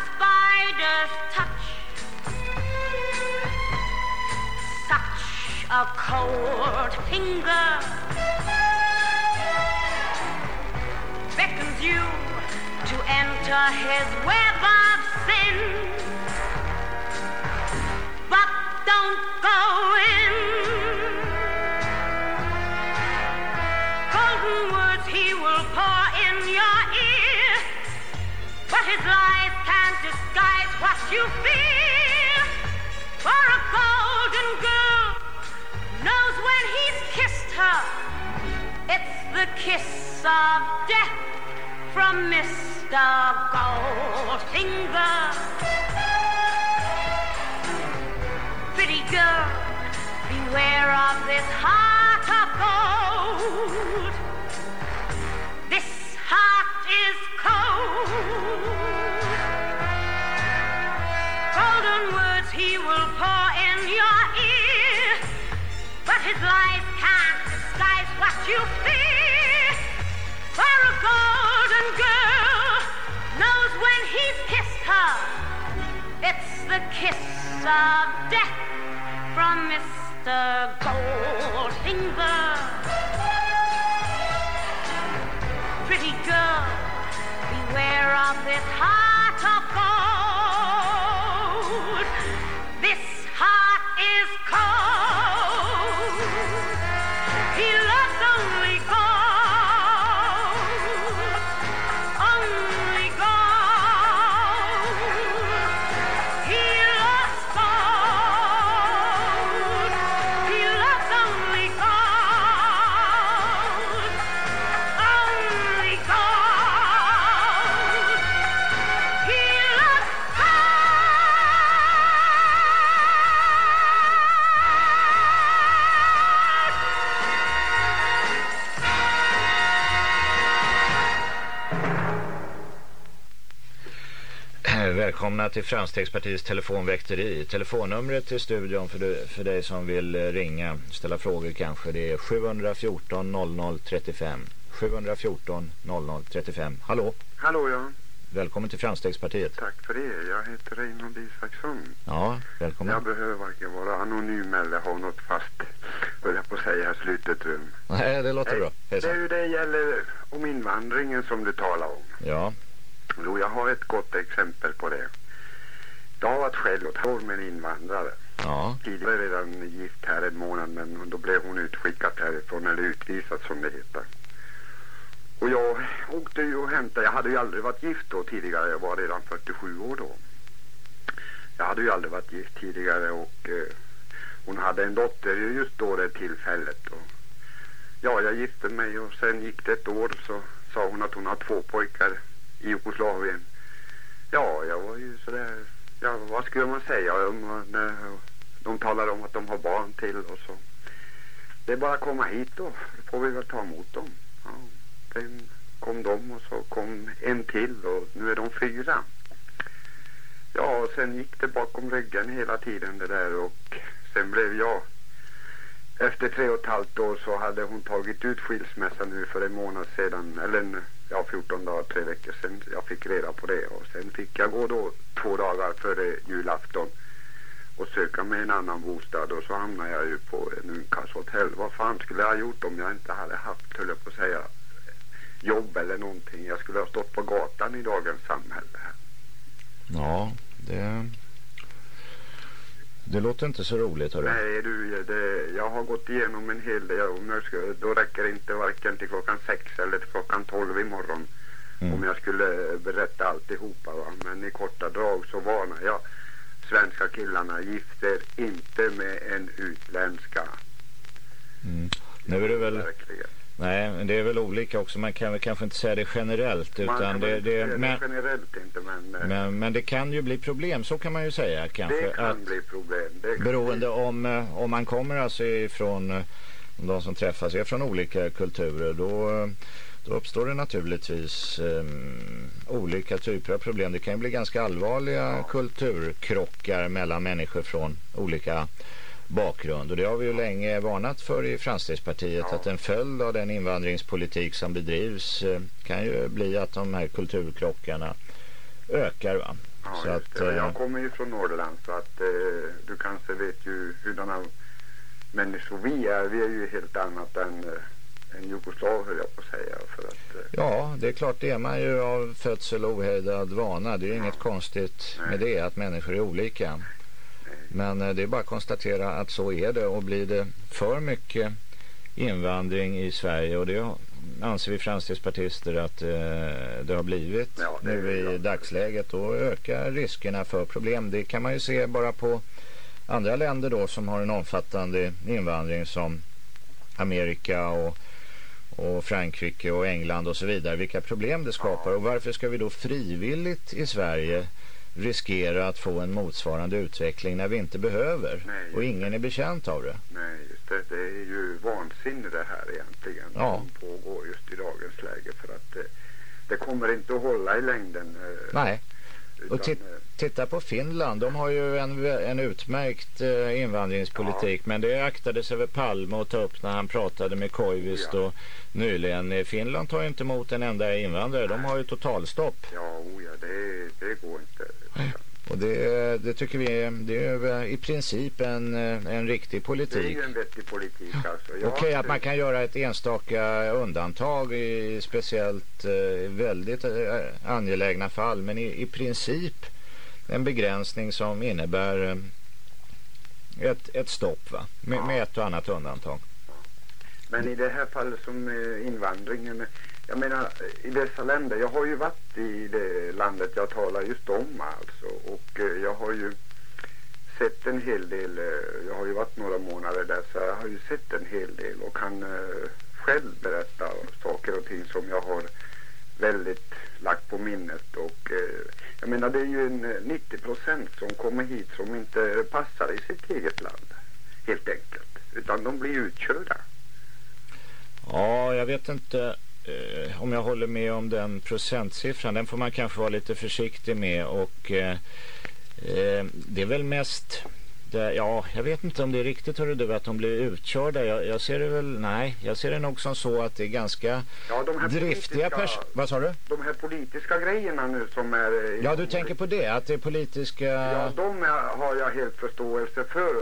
Spider's touch. Such a cold finger beckons you to enter his web of sin. But don't go you fear. For a golden girl knows when he's kissed her, it's the kiss of death from Mr. Goldfinger. Pretty girl, beware of this heart you a golden girl knows when he's kissed her. It's the kiss of death from Mr. Pretty girl, beware of this heart of gold. Välkomna till Framstegspartiets telefonväkteri. Telefonnumret till studion för, du, för dig som vill eh, ringa, ställa frågor kanske, det är 714 00 35. 714 00 35. Hallå, Hallå ja, välkommen till Framstegspartiet. tack för det. Jag heter Reinhold Isaksson. Ja, välkommen. Jag behöver varken vara anonym eller ha något fast, höll jag på att säga, slutet rum. Nej, det låter bra. Det är Hejsan. ju det gäller om invandringen som du talar om. Ja, Jo, jag har ett gott exempel på det. Jag har varit själv och med en invandrare. ja, Tidigare redan gift här en månad men då blev hon utskickad härifrån eller utvisad som det heter. Och jag åkte ju och hämtade, jag hade ju aldrig varit gift då tidigare, jag var redan 47 år då. Jag hade ju aldrig varit gift tidigare och eh, hon hade en dotter ju just då det tillfället. Och, ja, jag gifte mig och sen gick det ett år så sa hon att hon har två pojkar i Jugoslavien. Ja, jag var ju sådär, ja vad skulle man säga? De, de, eh, de talar om att de har barn till och så. Det är bara att komma hit då, då får vi väl ta emot dem. Ja, sen kom de och så kom en till och nu är de fyra. Ja, och sen gick det bakom ryggen hela tiden det där och sen blev jag efter tre och ett halvt år så hade hon tagit ut skilsmässa nu för en månad sedan, eller en, ja 14 dagar, tre veckor sedan jag fick reda på det och sen fick jag gå då två dagar före julafton och söka mig en annan bostad och så hamnade jag ju på en unkashotell. Vad fan skulle jag ha gjort om jag inte hade haft, höll jag på att säga, jobb eller någonting. Jag skulle ha stått på gatan i dagens samhälle. Ja, det... Det låter inte så roligt, hörru. Nej du, det, jag har gått igenom en hel del. Om jag ska, då räcker det inte varken till klockan sex eller till klockan tolv imorgon. Mm. Om jag skulle berätta alltihopa va. Men i korta drag så varnar jag svenska killarna gifter inte med en utländska. Mm. Nu är det väl... Verkligen. Nej, men det är väl olika också. Man kan väl kanske inte säga det generellt. Man Utan kan det, det, men, det generellt inte men, eh, men, men det kan ju bli problem, så kan man ju säga kanske. det kan att, bli problem. Det kan beroende om, eh, om man kommer alltså ifrån, eh, de som träffas är från olika kulturer, då, då uppstår det naturligtvis um, olika typer av problem. Det kan ju bli ganska allvarliga kulturkrockar mellan människor från olika bakgrund. Och det har vi ju länge varnat för i Framstegspartiet att en följd av den invandringspolitik som bedrivs eh, kan ju bli att de här kulturkrockarna ökar va. Ja, så att, det. eh, Jag kommer ju från Norrland så att eh, du kanske vet ju hurdana människor vi är. Vi är ju helt annat än eh, en jugoslav höll jag på att säga. För att, eh, Ja, det är klart det är man ju av födsel ohejdad vana. Det är ju inget konstigt med det att människor är olika. Men eh, det är bara att konstatera att så är det och blir det för mycket invandring i Sverige och det anser vi framstegspartister att eh, det har blivit Ja, det nu i dagsläget då ökar riskerna för problem. Det kan man ju se bara på andra länder då som har en omfattande invandring som Amerika och och Frankrike och England och så vidare. Vilka problem det skapar och varför ska vi då frivilligt i Sverige riskera att få en motsvarande utveckling när vi inte behöver Nej, och ingen är bekänt av det. nej, just det. Det är ju vansinne det här egentligen Ja. som pågår just i dagens läge. För att eh, det kommer inte att hålla i längden. Eh, Nej. utan, Och eh, titta på Finland, de har ju en, en utmärkt eh, invandringspolitik men det aktade sig väl Palme att ta upp när han pratade med Koivisto Ja. nyligen. Finland tar ju inte emot en enda invandrare, de har ju totalstopp. ja, oh ja, det, det går inte. Och det, det tycker vi är, det är i princip en, en riktig Det är politik. ju en vettig politik alltså. Okej att man kan göra ett enstaka undantag i speciellt eh, väldigt eh, angelägna fall men i, i princip en begränsning som innebär eh, ett, ett stopp va? Med, med ett och annat undantag. Men i det här fallet som invandringen, jag menar i dessa länder, jag har ju varit i det landet jag talar just om alltså. Och eh, jag har ju sett en hel del, eh, jag har ju varit några månader där så jag har ju sett en hel del och kan eh, själv berätta saker och ting som jag har väldigt lagt på minnet. Och eh, jag menar det är ju en eh, 90 procent som kommer hit som inte passar i sitt eget land helt enkelt. Utan de blir utkörda. Ja, jag vet inte eh, om jag håller med om den procentsiffran. Den får man kanske vara lite försiktig med och eh, eh, det är väl mest det, ja, jag vet inte om det är riktigt hörru du att de blir utkörda. Jag, jag ser det väl, nej, jag ser det nog som så att det är ganska Ja, driftiga personer. Vad sa du? de här politiska grejerna nu som är... eh, Ja, du tänker på det, att det är politiska... Ja, de är, har jag helt förståelse för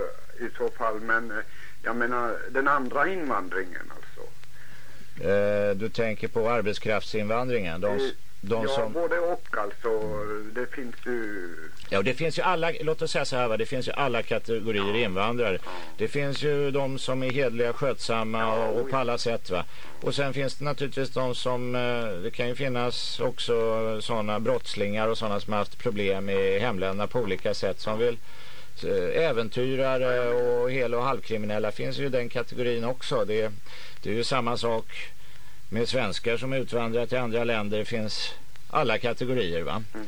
i så fall, men eh, jag menar den andra invandringen. Eh, du tänker på arbetskraftsinvandringen. De, Eh, de ja, som... både och alltså. Det finns ju... Ja, det finns ju alla, låt oss säga så här va, det finns ju alla kategorier invandrare. Det finns ju de som är hedliga, skötsamma och, och på alla sätt va. Och sen finns det naturligtvis de som, eh, det kan ju finnas också sådana brottslingar och sådana som har haft problem i hemländerna på olika sätt som vill Eh, äventyrare och hel och halvkriminella finns ju i den kategorin också. Det, det är ju samma sak med svenskar som utvandrar till andra länder. Det finns alla kategorier va. Mm.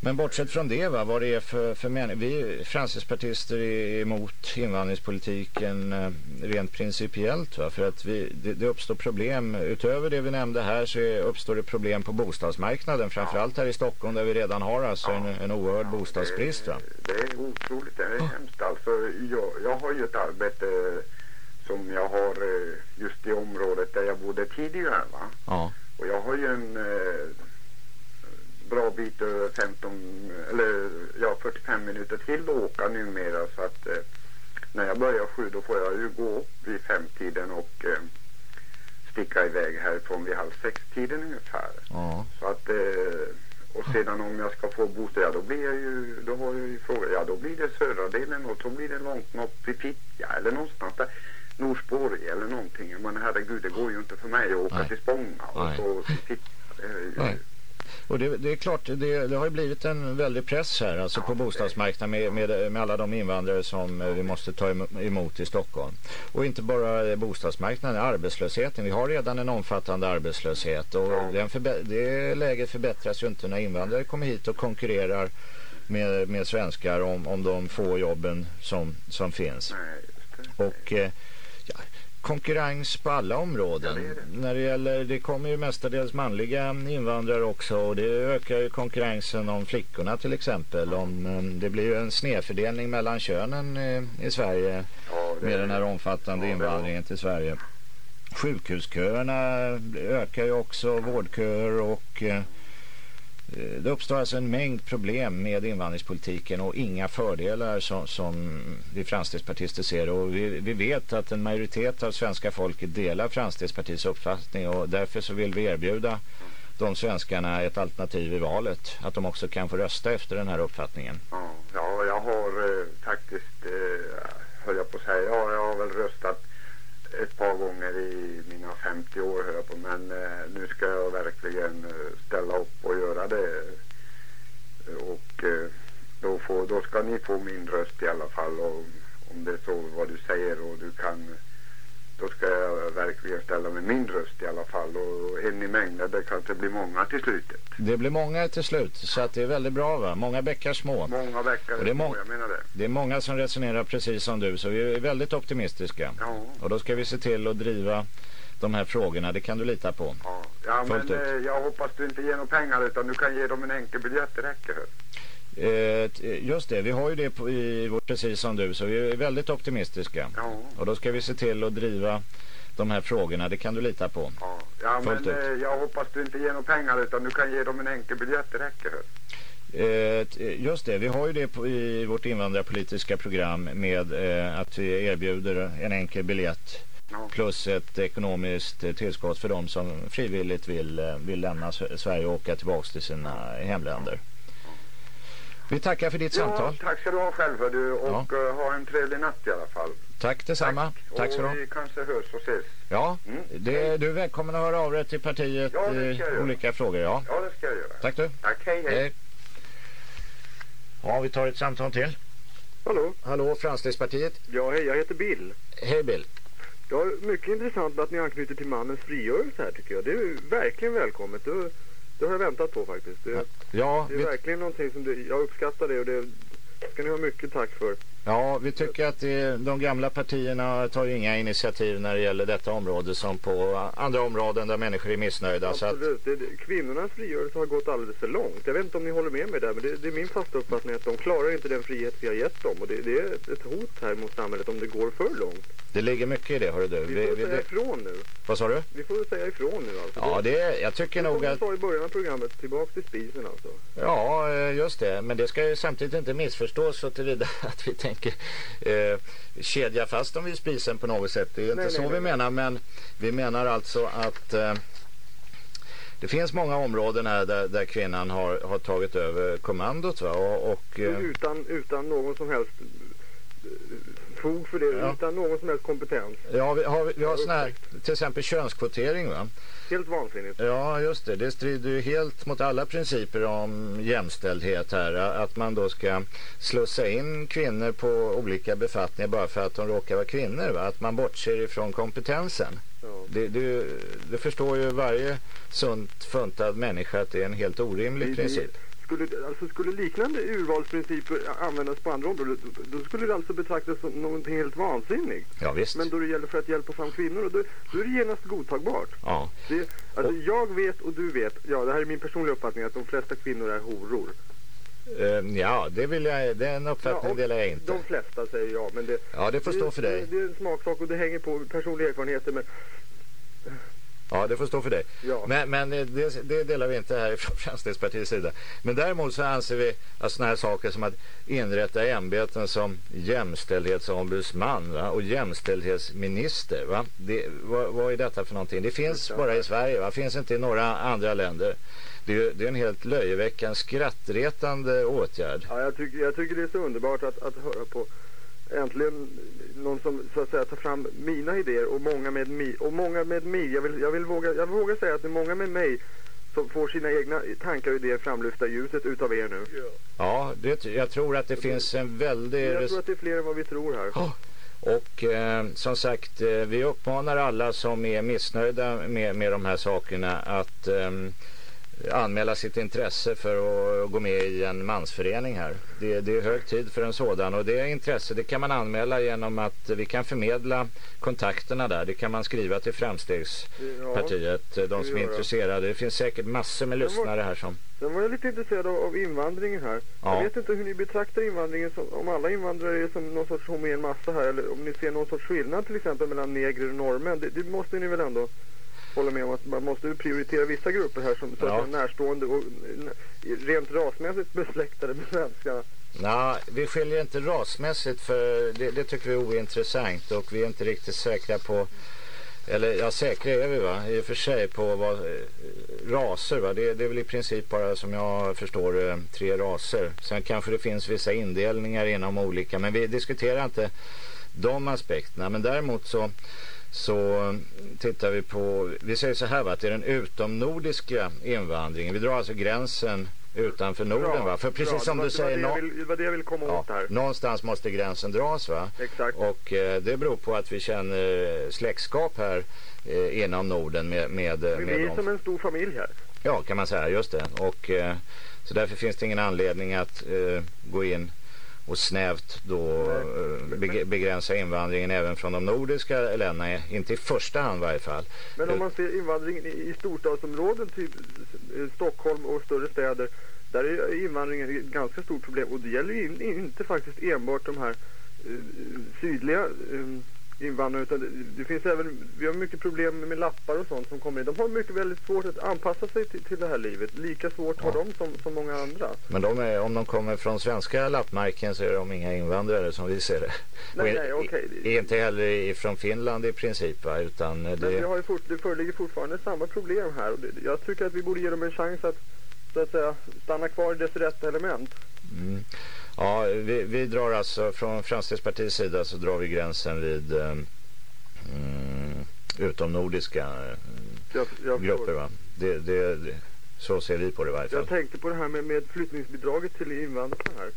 Men bortsett från det, va, vad det är för, för människor. Vi fransispartister är emot invandringspolitiken eh, rent principiellt. Va, för att vi, det, det uppstår problem. Utöver det vi nämnde här så är, uppstår det problem på bostadsmarknaden. Framförallt här i Stockholm där vi redan har alltså en, en oerhörd bostadsbrist. Va? Det är otroligt, det är hemskt. Alltså, jag, jag har ju ett arbete som jag har eh, just i området där jag bodde tidigare va. Ja. Och jag har ju en, eh, bra bit över 15, eller ja 45 minuter till att åka numera så att eh, när jag börjar sju då får jag ju gå vid femtiden och eh, sticka iväg härifrån vid halv sex-tiden ungefär. Ja. Så att, eh, och sedan om jag ska få bostad, ja då blir jag ju, då har jag ju frågat, ja då blir det södra delen och så blir det långt upp vid Fittja eller någonstans där. Norsborg eller någonting. Men herregud, det går ju inte för mig att åka Nej. till Spånga och Nej. så till Fittja. Det är ju- Nej. Och det, det är klart, det, det har ju blivit en väldig press här alltså på bostadsmarknaden med, med, med alla de invandrare som eh, vi måste ta emo- emot i Stockholm. Och inte bara bostadsmarknaden, arbetslösheten. Vi har redan en omfattande arbetslöshet och det läget förbättras ju inte när invandrare kommer hit och konkurrerar med, med svenskar om, om de få jobben som, som finns. Och eh, konkurrens på alla områden. Ja, det det. När det gäller, det kommer ju mestadels manliga invandrare också och det ökar ju konkurrensen om flickorna till exempel. Om, eh, det blir ju en snedfördelning mellan könen eh, i Sverige Ja, med den här omfattande Ja, invandringen till Sverige. Sjukhusköerna ökar ju också, vårdköer och eh, Eh, det uppstår alltså en mängd problem med invandringspolitiken och inga fördelar som, som vi framstegspartister ser. Och vi, vi vet att en majoritet av svenska folket delar framstegspartiets uppfattning och därför så vill vi erbjuda de svenskarna ett alternativ i valet. Att de också kan få rösta efter den här uppfattningen. Ja, jag har eh, faktiskt, eh, höll jag på att säga, ja, jag har väl röstat ett par gånger i mina 50 år höll jag på, men eh, nu ska jag verkligen eh, ställa upp och göra det. Och eh, då, får, då ska ni få min röst i alla fall och om det är så vad du säger och du kan då ska jag verkligen ställa med min röst i alla fall och en i mängden det kanske blir många till slutet. Det blir många till slut så att det är väldigt bra va? Många bäckar små. Många det är må- jag menar det. Det är många som resonerar precis som du så vi är väldigt optimistiska. Ja. Och då ska vi se till att driva de här frågorna, det kan du lita på. Ja, ja men eh, jag hoppas du inte ger några pengar utan du kan ge dem en enkel biljett, det räcker. Eh, t- just det, vi har ju det på, i vårt precis som du så vi är väldigt optimistiska. Ja, Och då ska vi se till att driva de här frågorna, det kan du lita på. ja. ja men ut. eh, jag hoppas du inte ger några pengar utan du kan ge dem en enkel biljett, det räcker. Eh, just det, vi har ju det på, i vårt invandrarpolitiska program med eh, att vi erbjuder en enkel biljett plus ett ekonomiskt eh, tillskott för de som frivilligt vill, eh, vill lämna Sverige och åka tillbaka till sina hemländer. Vi tackar för ditt Ja, samtal. tack ska du ha själv du och eh, ha en trevlig natt i alla fall. Tack detsamma. Tack ska du och ha. vi kanske hörs och ses. Ja, Mm. det, du är välkommen att höra av dig till partiet Ja, ska i göra. olika frågor. Ja. Ja, det ska jag göra. Tack du. Tack, hej hej. Hej. Ja, vi tar ett samtal till. Hallå? Hallå, Framstegspartiet. Ja, hej, jag heter Bill. Hej Bill. Ja, mycket intressant att ni anknyter till mannens frigörelse här tycker jag. Det är verkligen välkommet. Det, det har jag väntat på faktiskt. Det, Ja, det är vi, verkligen någonting som det, jag uppskattar det och det ska ni ha mycket tack för. ja, vi tycker att det, de gamla partierna tar ju inga initiativ när det gäller detta område som på andra områden där människor är missnöjda. Så att, Absolut. Det, kvinnornas frigörelse har gått alldeles för långt. Jag vet inte om ni håller med mig där, men det, det är min fasta uppfattning att de klarar inte den frihet vi har gett dem. Och det, det är ett hot här mot samhället om det går för långt. Det ligger mycket i det, hörru du. Vi Vi, får vi, säga vi, ifrån nu. vad sa du? Vi får säga ifrån nu alltså. Ja, det, jag tycker det nog att... sa i början av programmet, tillbaka till spisen alltså. Ja, eh, just det. Men det ska ju samtidigt inte missförstås så tillvida att vi tänker eh, kedja fast dem vid spisen på något sätt. Det är inte Nej, så nej, vi menar, men vi menar alltså att eh, det finns många områden här där, där kvinnan har, har tagit över kommandot va? och, och eh, Utan, utan någon som helst eh, fog för det, Ja. utan någon som helst kompetens. ja, vi har, vi har sån här, till exempel könskvotering va? Helt vansinnigt. Ja, just det. Det strider ju helt mot alla principer om jämställdhet här. Att man då ska slussa in kvinnor på olika befattningar bara för att de råkar vara kvinnor. Va? Att man bortser ifrån kompetensen. Ja. Det, det, det förstår ju varje sunt funtad människa att det är en helt orimlig Det- princip. Skulle, alltså skulle liknande urvalsprinciper användas på andra områden, då skulle det alltså betraktas som någonting helt vansinnigt. Ja, visst. Men då det gäller för att hjälpa fram kvinnor, då, då är det genast godtagbart. Ja. Det, alltså jag vet och du vet, ja det här är min personliga uppfattning, att de flesta kvinnor är horor. Eh, ja, det vill jag, den uppfattningen och delar jag inte. De flesta säger ja, men det, Ja, det får stå för dig. Det, det är en smaksak och det hänger på personliga erfarenheter. Men Ja, det får stå för dig. Ja. Men, men det, det delar vi inte här från Fremskrittspartiets sida. Men däremot så anser vi att sådana här saker som att inrätta ämbeten som jämställdhetsombudsman va? och jämställdhetsminister. Va? Det, vad, vad är detta för någonting? Det finns bara i Sverige, va? finns inte i några andra länder. Det är, det är en helt löjeväckande, skrattretande åtgärd. Ja, jag tycker, jag tycker det är så underbart att, att höra på äntligen någon som så att säga tar fram mina idéer och många med mig. Och många med mig. Jag vill, jag vill våga, jag vågar säga att det är många med mig som får sina egna tankar och idéer framlyfta ljuset utav er nu. Ja, det, jag tror att det finns en väldig... Jag tror att det är fler än vad vi tror här. Och eh, som sagt, eh, vi uppmanar alla som är missnöjda med, med de här sakerna att eh, anmäla sitt intresse för att gå med i en mansförening här. Det, det är hög tid för en sådan och det intresse det kan man anmäla genom att vi kan förmedla kontakterna där. Det kan man skriva till Framstegspartiet, Ja, de som är intresserade. Det finns säkert massor med lyssnare här som... Sen var jag lite intresserad av, av invandringen här. Ja. Jag vet inte hur ni betraktar invandringen, som, om alla invandrare är som någon sorts homogen massa här, eller om ni ser någon sorts skillnad till exempel mellan negrer och norrmän. Det, det måste ni väl ändå hålla med om att man måste prioritera vissa grupper här som Ja. närstående och rent rasmässigt besläktade med svenskarna. Nej, vi skiljer inte rasmässigt för det, det tycker vi är ointressant och vi är inte riktigt säkra på eller ja, säkra är vi va, i och för sig på vad, eh, raser va. Det, det är väl i princip bara som jag förstår eh, tre raser. Sen kanske det finns vissa indelningar inom olika, men vi diskuterar inte de aspekterna. Men däremot så så tittar vi på, vi säger så här va, att det är den utomnordiska invandringen. Vi drar alltså gränsen utanför Norden va. För precis bra. som var, du säger, det var, det, vill, det var det jag ville komma Ja, åt här. någonstans måste gränsen dras va? Exakt. Och eh, det beror på att vi känner släktskap här eh, inom Norden med, med, Vi med är dem. som en stor familj här. Ja, kan man säga, just det. Och eh, så därför finns det ingen anledning att eh, gå in och snävt då eh, beg- begränsa invandringen även från de nordiska länderna, inte i första hand i varje fall. Men om man ser invandringen i, storstadsområden, typ eh, Stockholm och större städer, där är invandringen ett ganska stort problem. Och det gäller ju in, inte faktiskt enbart de här eh, sydliga invandrarna, utan det, det finns även, vi har mycket problem med lappar och sånt som kommer in. De har mycket väldigt svårt att anpassa sig till, till det här livet. Lika svårt har de som, som många andra. Men de är, om de kommer från svenska lappmarken så är de inga invandrare som vi ser det. Nej, nej, i- Inte heller från Finland i princip va? utan eh, Men vi det... har ju fort, det föreligger fortfarande samma problem här. Och det, jag tycker att vi borde ge dem en chans att, så att säga, stanna kvar i dess rätta element. Mm. Ja, vi, vi drar alltså från Framstegspartiets sida så drar vi gränsen vid eh, mm, utomnordiska eh, Jag, jag grupper va? Det, det, det, så ser vi på det i varje fall. Jag tänkte på det här med, med flyttningsbidraget till invandrarna här.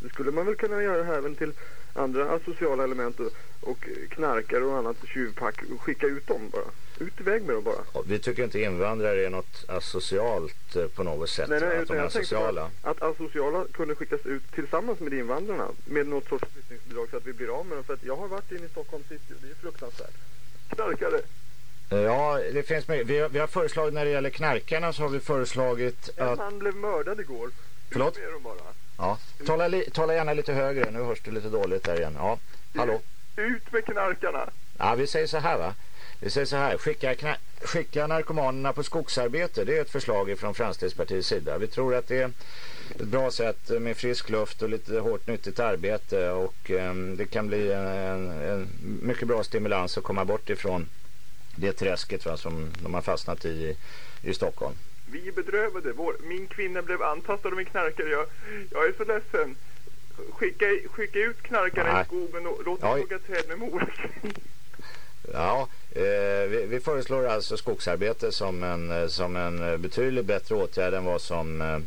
Det skulle man väl kunna göra här även till andra asociala element och, och knarkare och annat tjuvpack. Skicka ut dem bara. Ut iväg med dem bara. Ja, Vi tycker inte invandrare är något asocialt eh, på något sätt. Nej, nej, att de är asociala. att asociala kunde skickas ut tillsammans med invandrarna med något sorts flyttningsbidrag så att vi blir av med dem. För att jag har varit inne i Stockholm city och det är fruktansvärt. Knarkare. Eh, Ja, det finns mycket. Vi, har- vi har föreslagit när det gäller knarkarna så har vi föreslagit En att... man blev mördad igår. Förlåt? Ut med dem bara. Ja, tala, li, tala gärna lite högre. Nu hörs det lite dåligt där igen. Ja, hallå? Ut med knarkarna. Ja, vi säger så här va. Vi säger så här, skicka, kna- skicka narkomanerna på skogsarbete. Det är ett förslag från Framstegspartiets sida. Vi tror att det är ett bra sätt med frisk luft och lite hårt nyttigt arbete och ehm, det kan bli en, en, en mycket bra stimulans att komma bort ifrån det träsket va, som de har fastnat i, i Stockholm. Vi är bedrövade. Vår, min kvinna blev antastad av en knarkare. Jag, jag är så ledsen. Skicka, skicka ut knarkarna Nej. i skogen och låt dem hugga träd med morötter. Ja, eh, vi, vi föreslår alltså skogsarbete som en, som en betydligt bättre åtgärd än vad som, eh,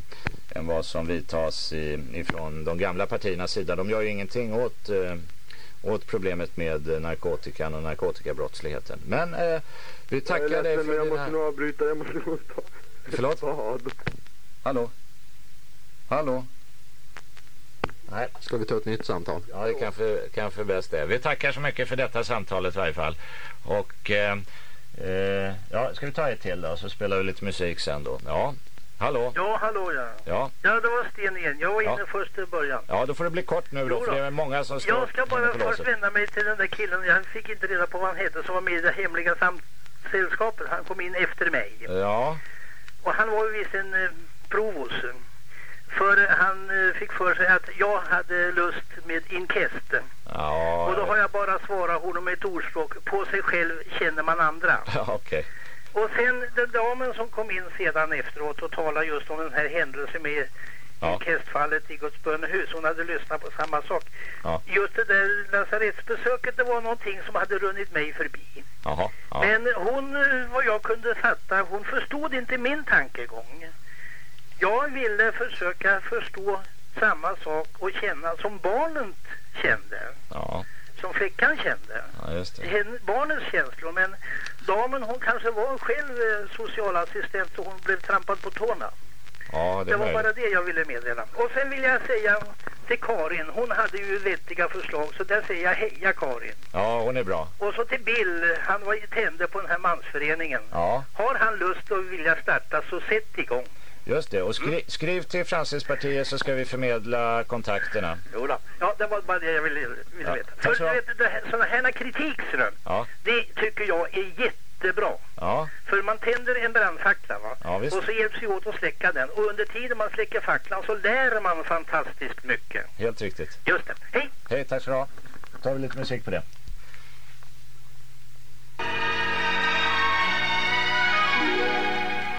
än vad som vidtas i, ifrån de gamla partiernas sida. De gör ju ingenting åt, eh, åt problemet med narkotikan och narkotikabrottsligheten. Men eh, vi tackar dig för jag måste nog avbryta. Jag måste nog ta Förlåt? bad. Hallå? Hallå? Nej. Ska vi ta ett nytt samtal? Ja, det kanske, kanske bäst är. Vi tackar så mycket för detta samtalet i varje fall. Och eh, eh, ja, ska vi ta ett till då så spelar vi lite musik sen då. Ja, hallå? Ja, hallå ja. Ja, Ja, det var Sten igen. Jag var inne Ja. först i början. ja då får det bli kort nu då, Jo för då. det är många som slår Jag ska bara först vända mig till den där killen. Jag fick inte reda på vad han heter som var med i det hemliga sällskapet, han kom in efter mig. Ja. Och han var ju visst en eh, provos. För han eh, fick för sig att jag hade lust med inkest. Ja. Och då har jag bara svarat honom med ett ordspråk. På sig själv känner man andra. Ja, okej. Och sen den damen som kom in sedan efteråt och talade just om den här händelsen med Ja. inkestfallet i Guds bönehus. Hon hade lyssnat på samma sak. Ja. Just det där lasarettsbesöket det var någonting som hade runnit mig förbi. Jaha. Ja. Men hon, vad jag kunde fatta, hon förstod inte min tankegång. Jag ville försöka förstå samma sak och känna som barnet kände. Ja. Som flickan kände. Ja, barnens känslor. Men damen hon kanske var själv eh, socialassistent och hon blev trampad på tårna. Ja, det Det var möjligt. bara det jag ville meddela. Och sen vill jag säga till Karin, hon hade ju vettiga förslag så där säger jag heja Karin. Ja, hon är bra. Och så till Bill, han var ju tände på den här mansföreningen. Ja, Har han lust att vilja starta så sätt igång. just det. Och skri skriv till Fransispartiet så ska vi förmedla kontakterna. Jo då. Ja, det var bara det jag ville, ville Ja, veta. För så du vet, sådana här kritik, Ja, det tycker jag är jättebra. ja, För man tänder en brandfackla va? Ja, och så hjälps vi åt att släcka den. Och under tiden man släcker facklan så lär man fantastiskt mycket. helt riktigt. Just det. Hej! Hej, tack så du ha. Då tar vi lite musik på det.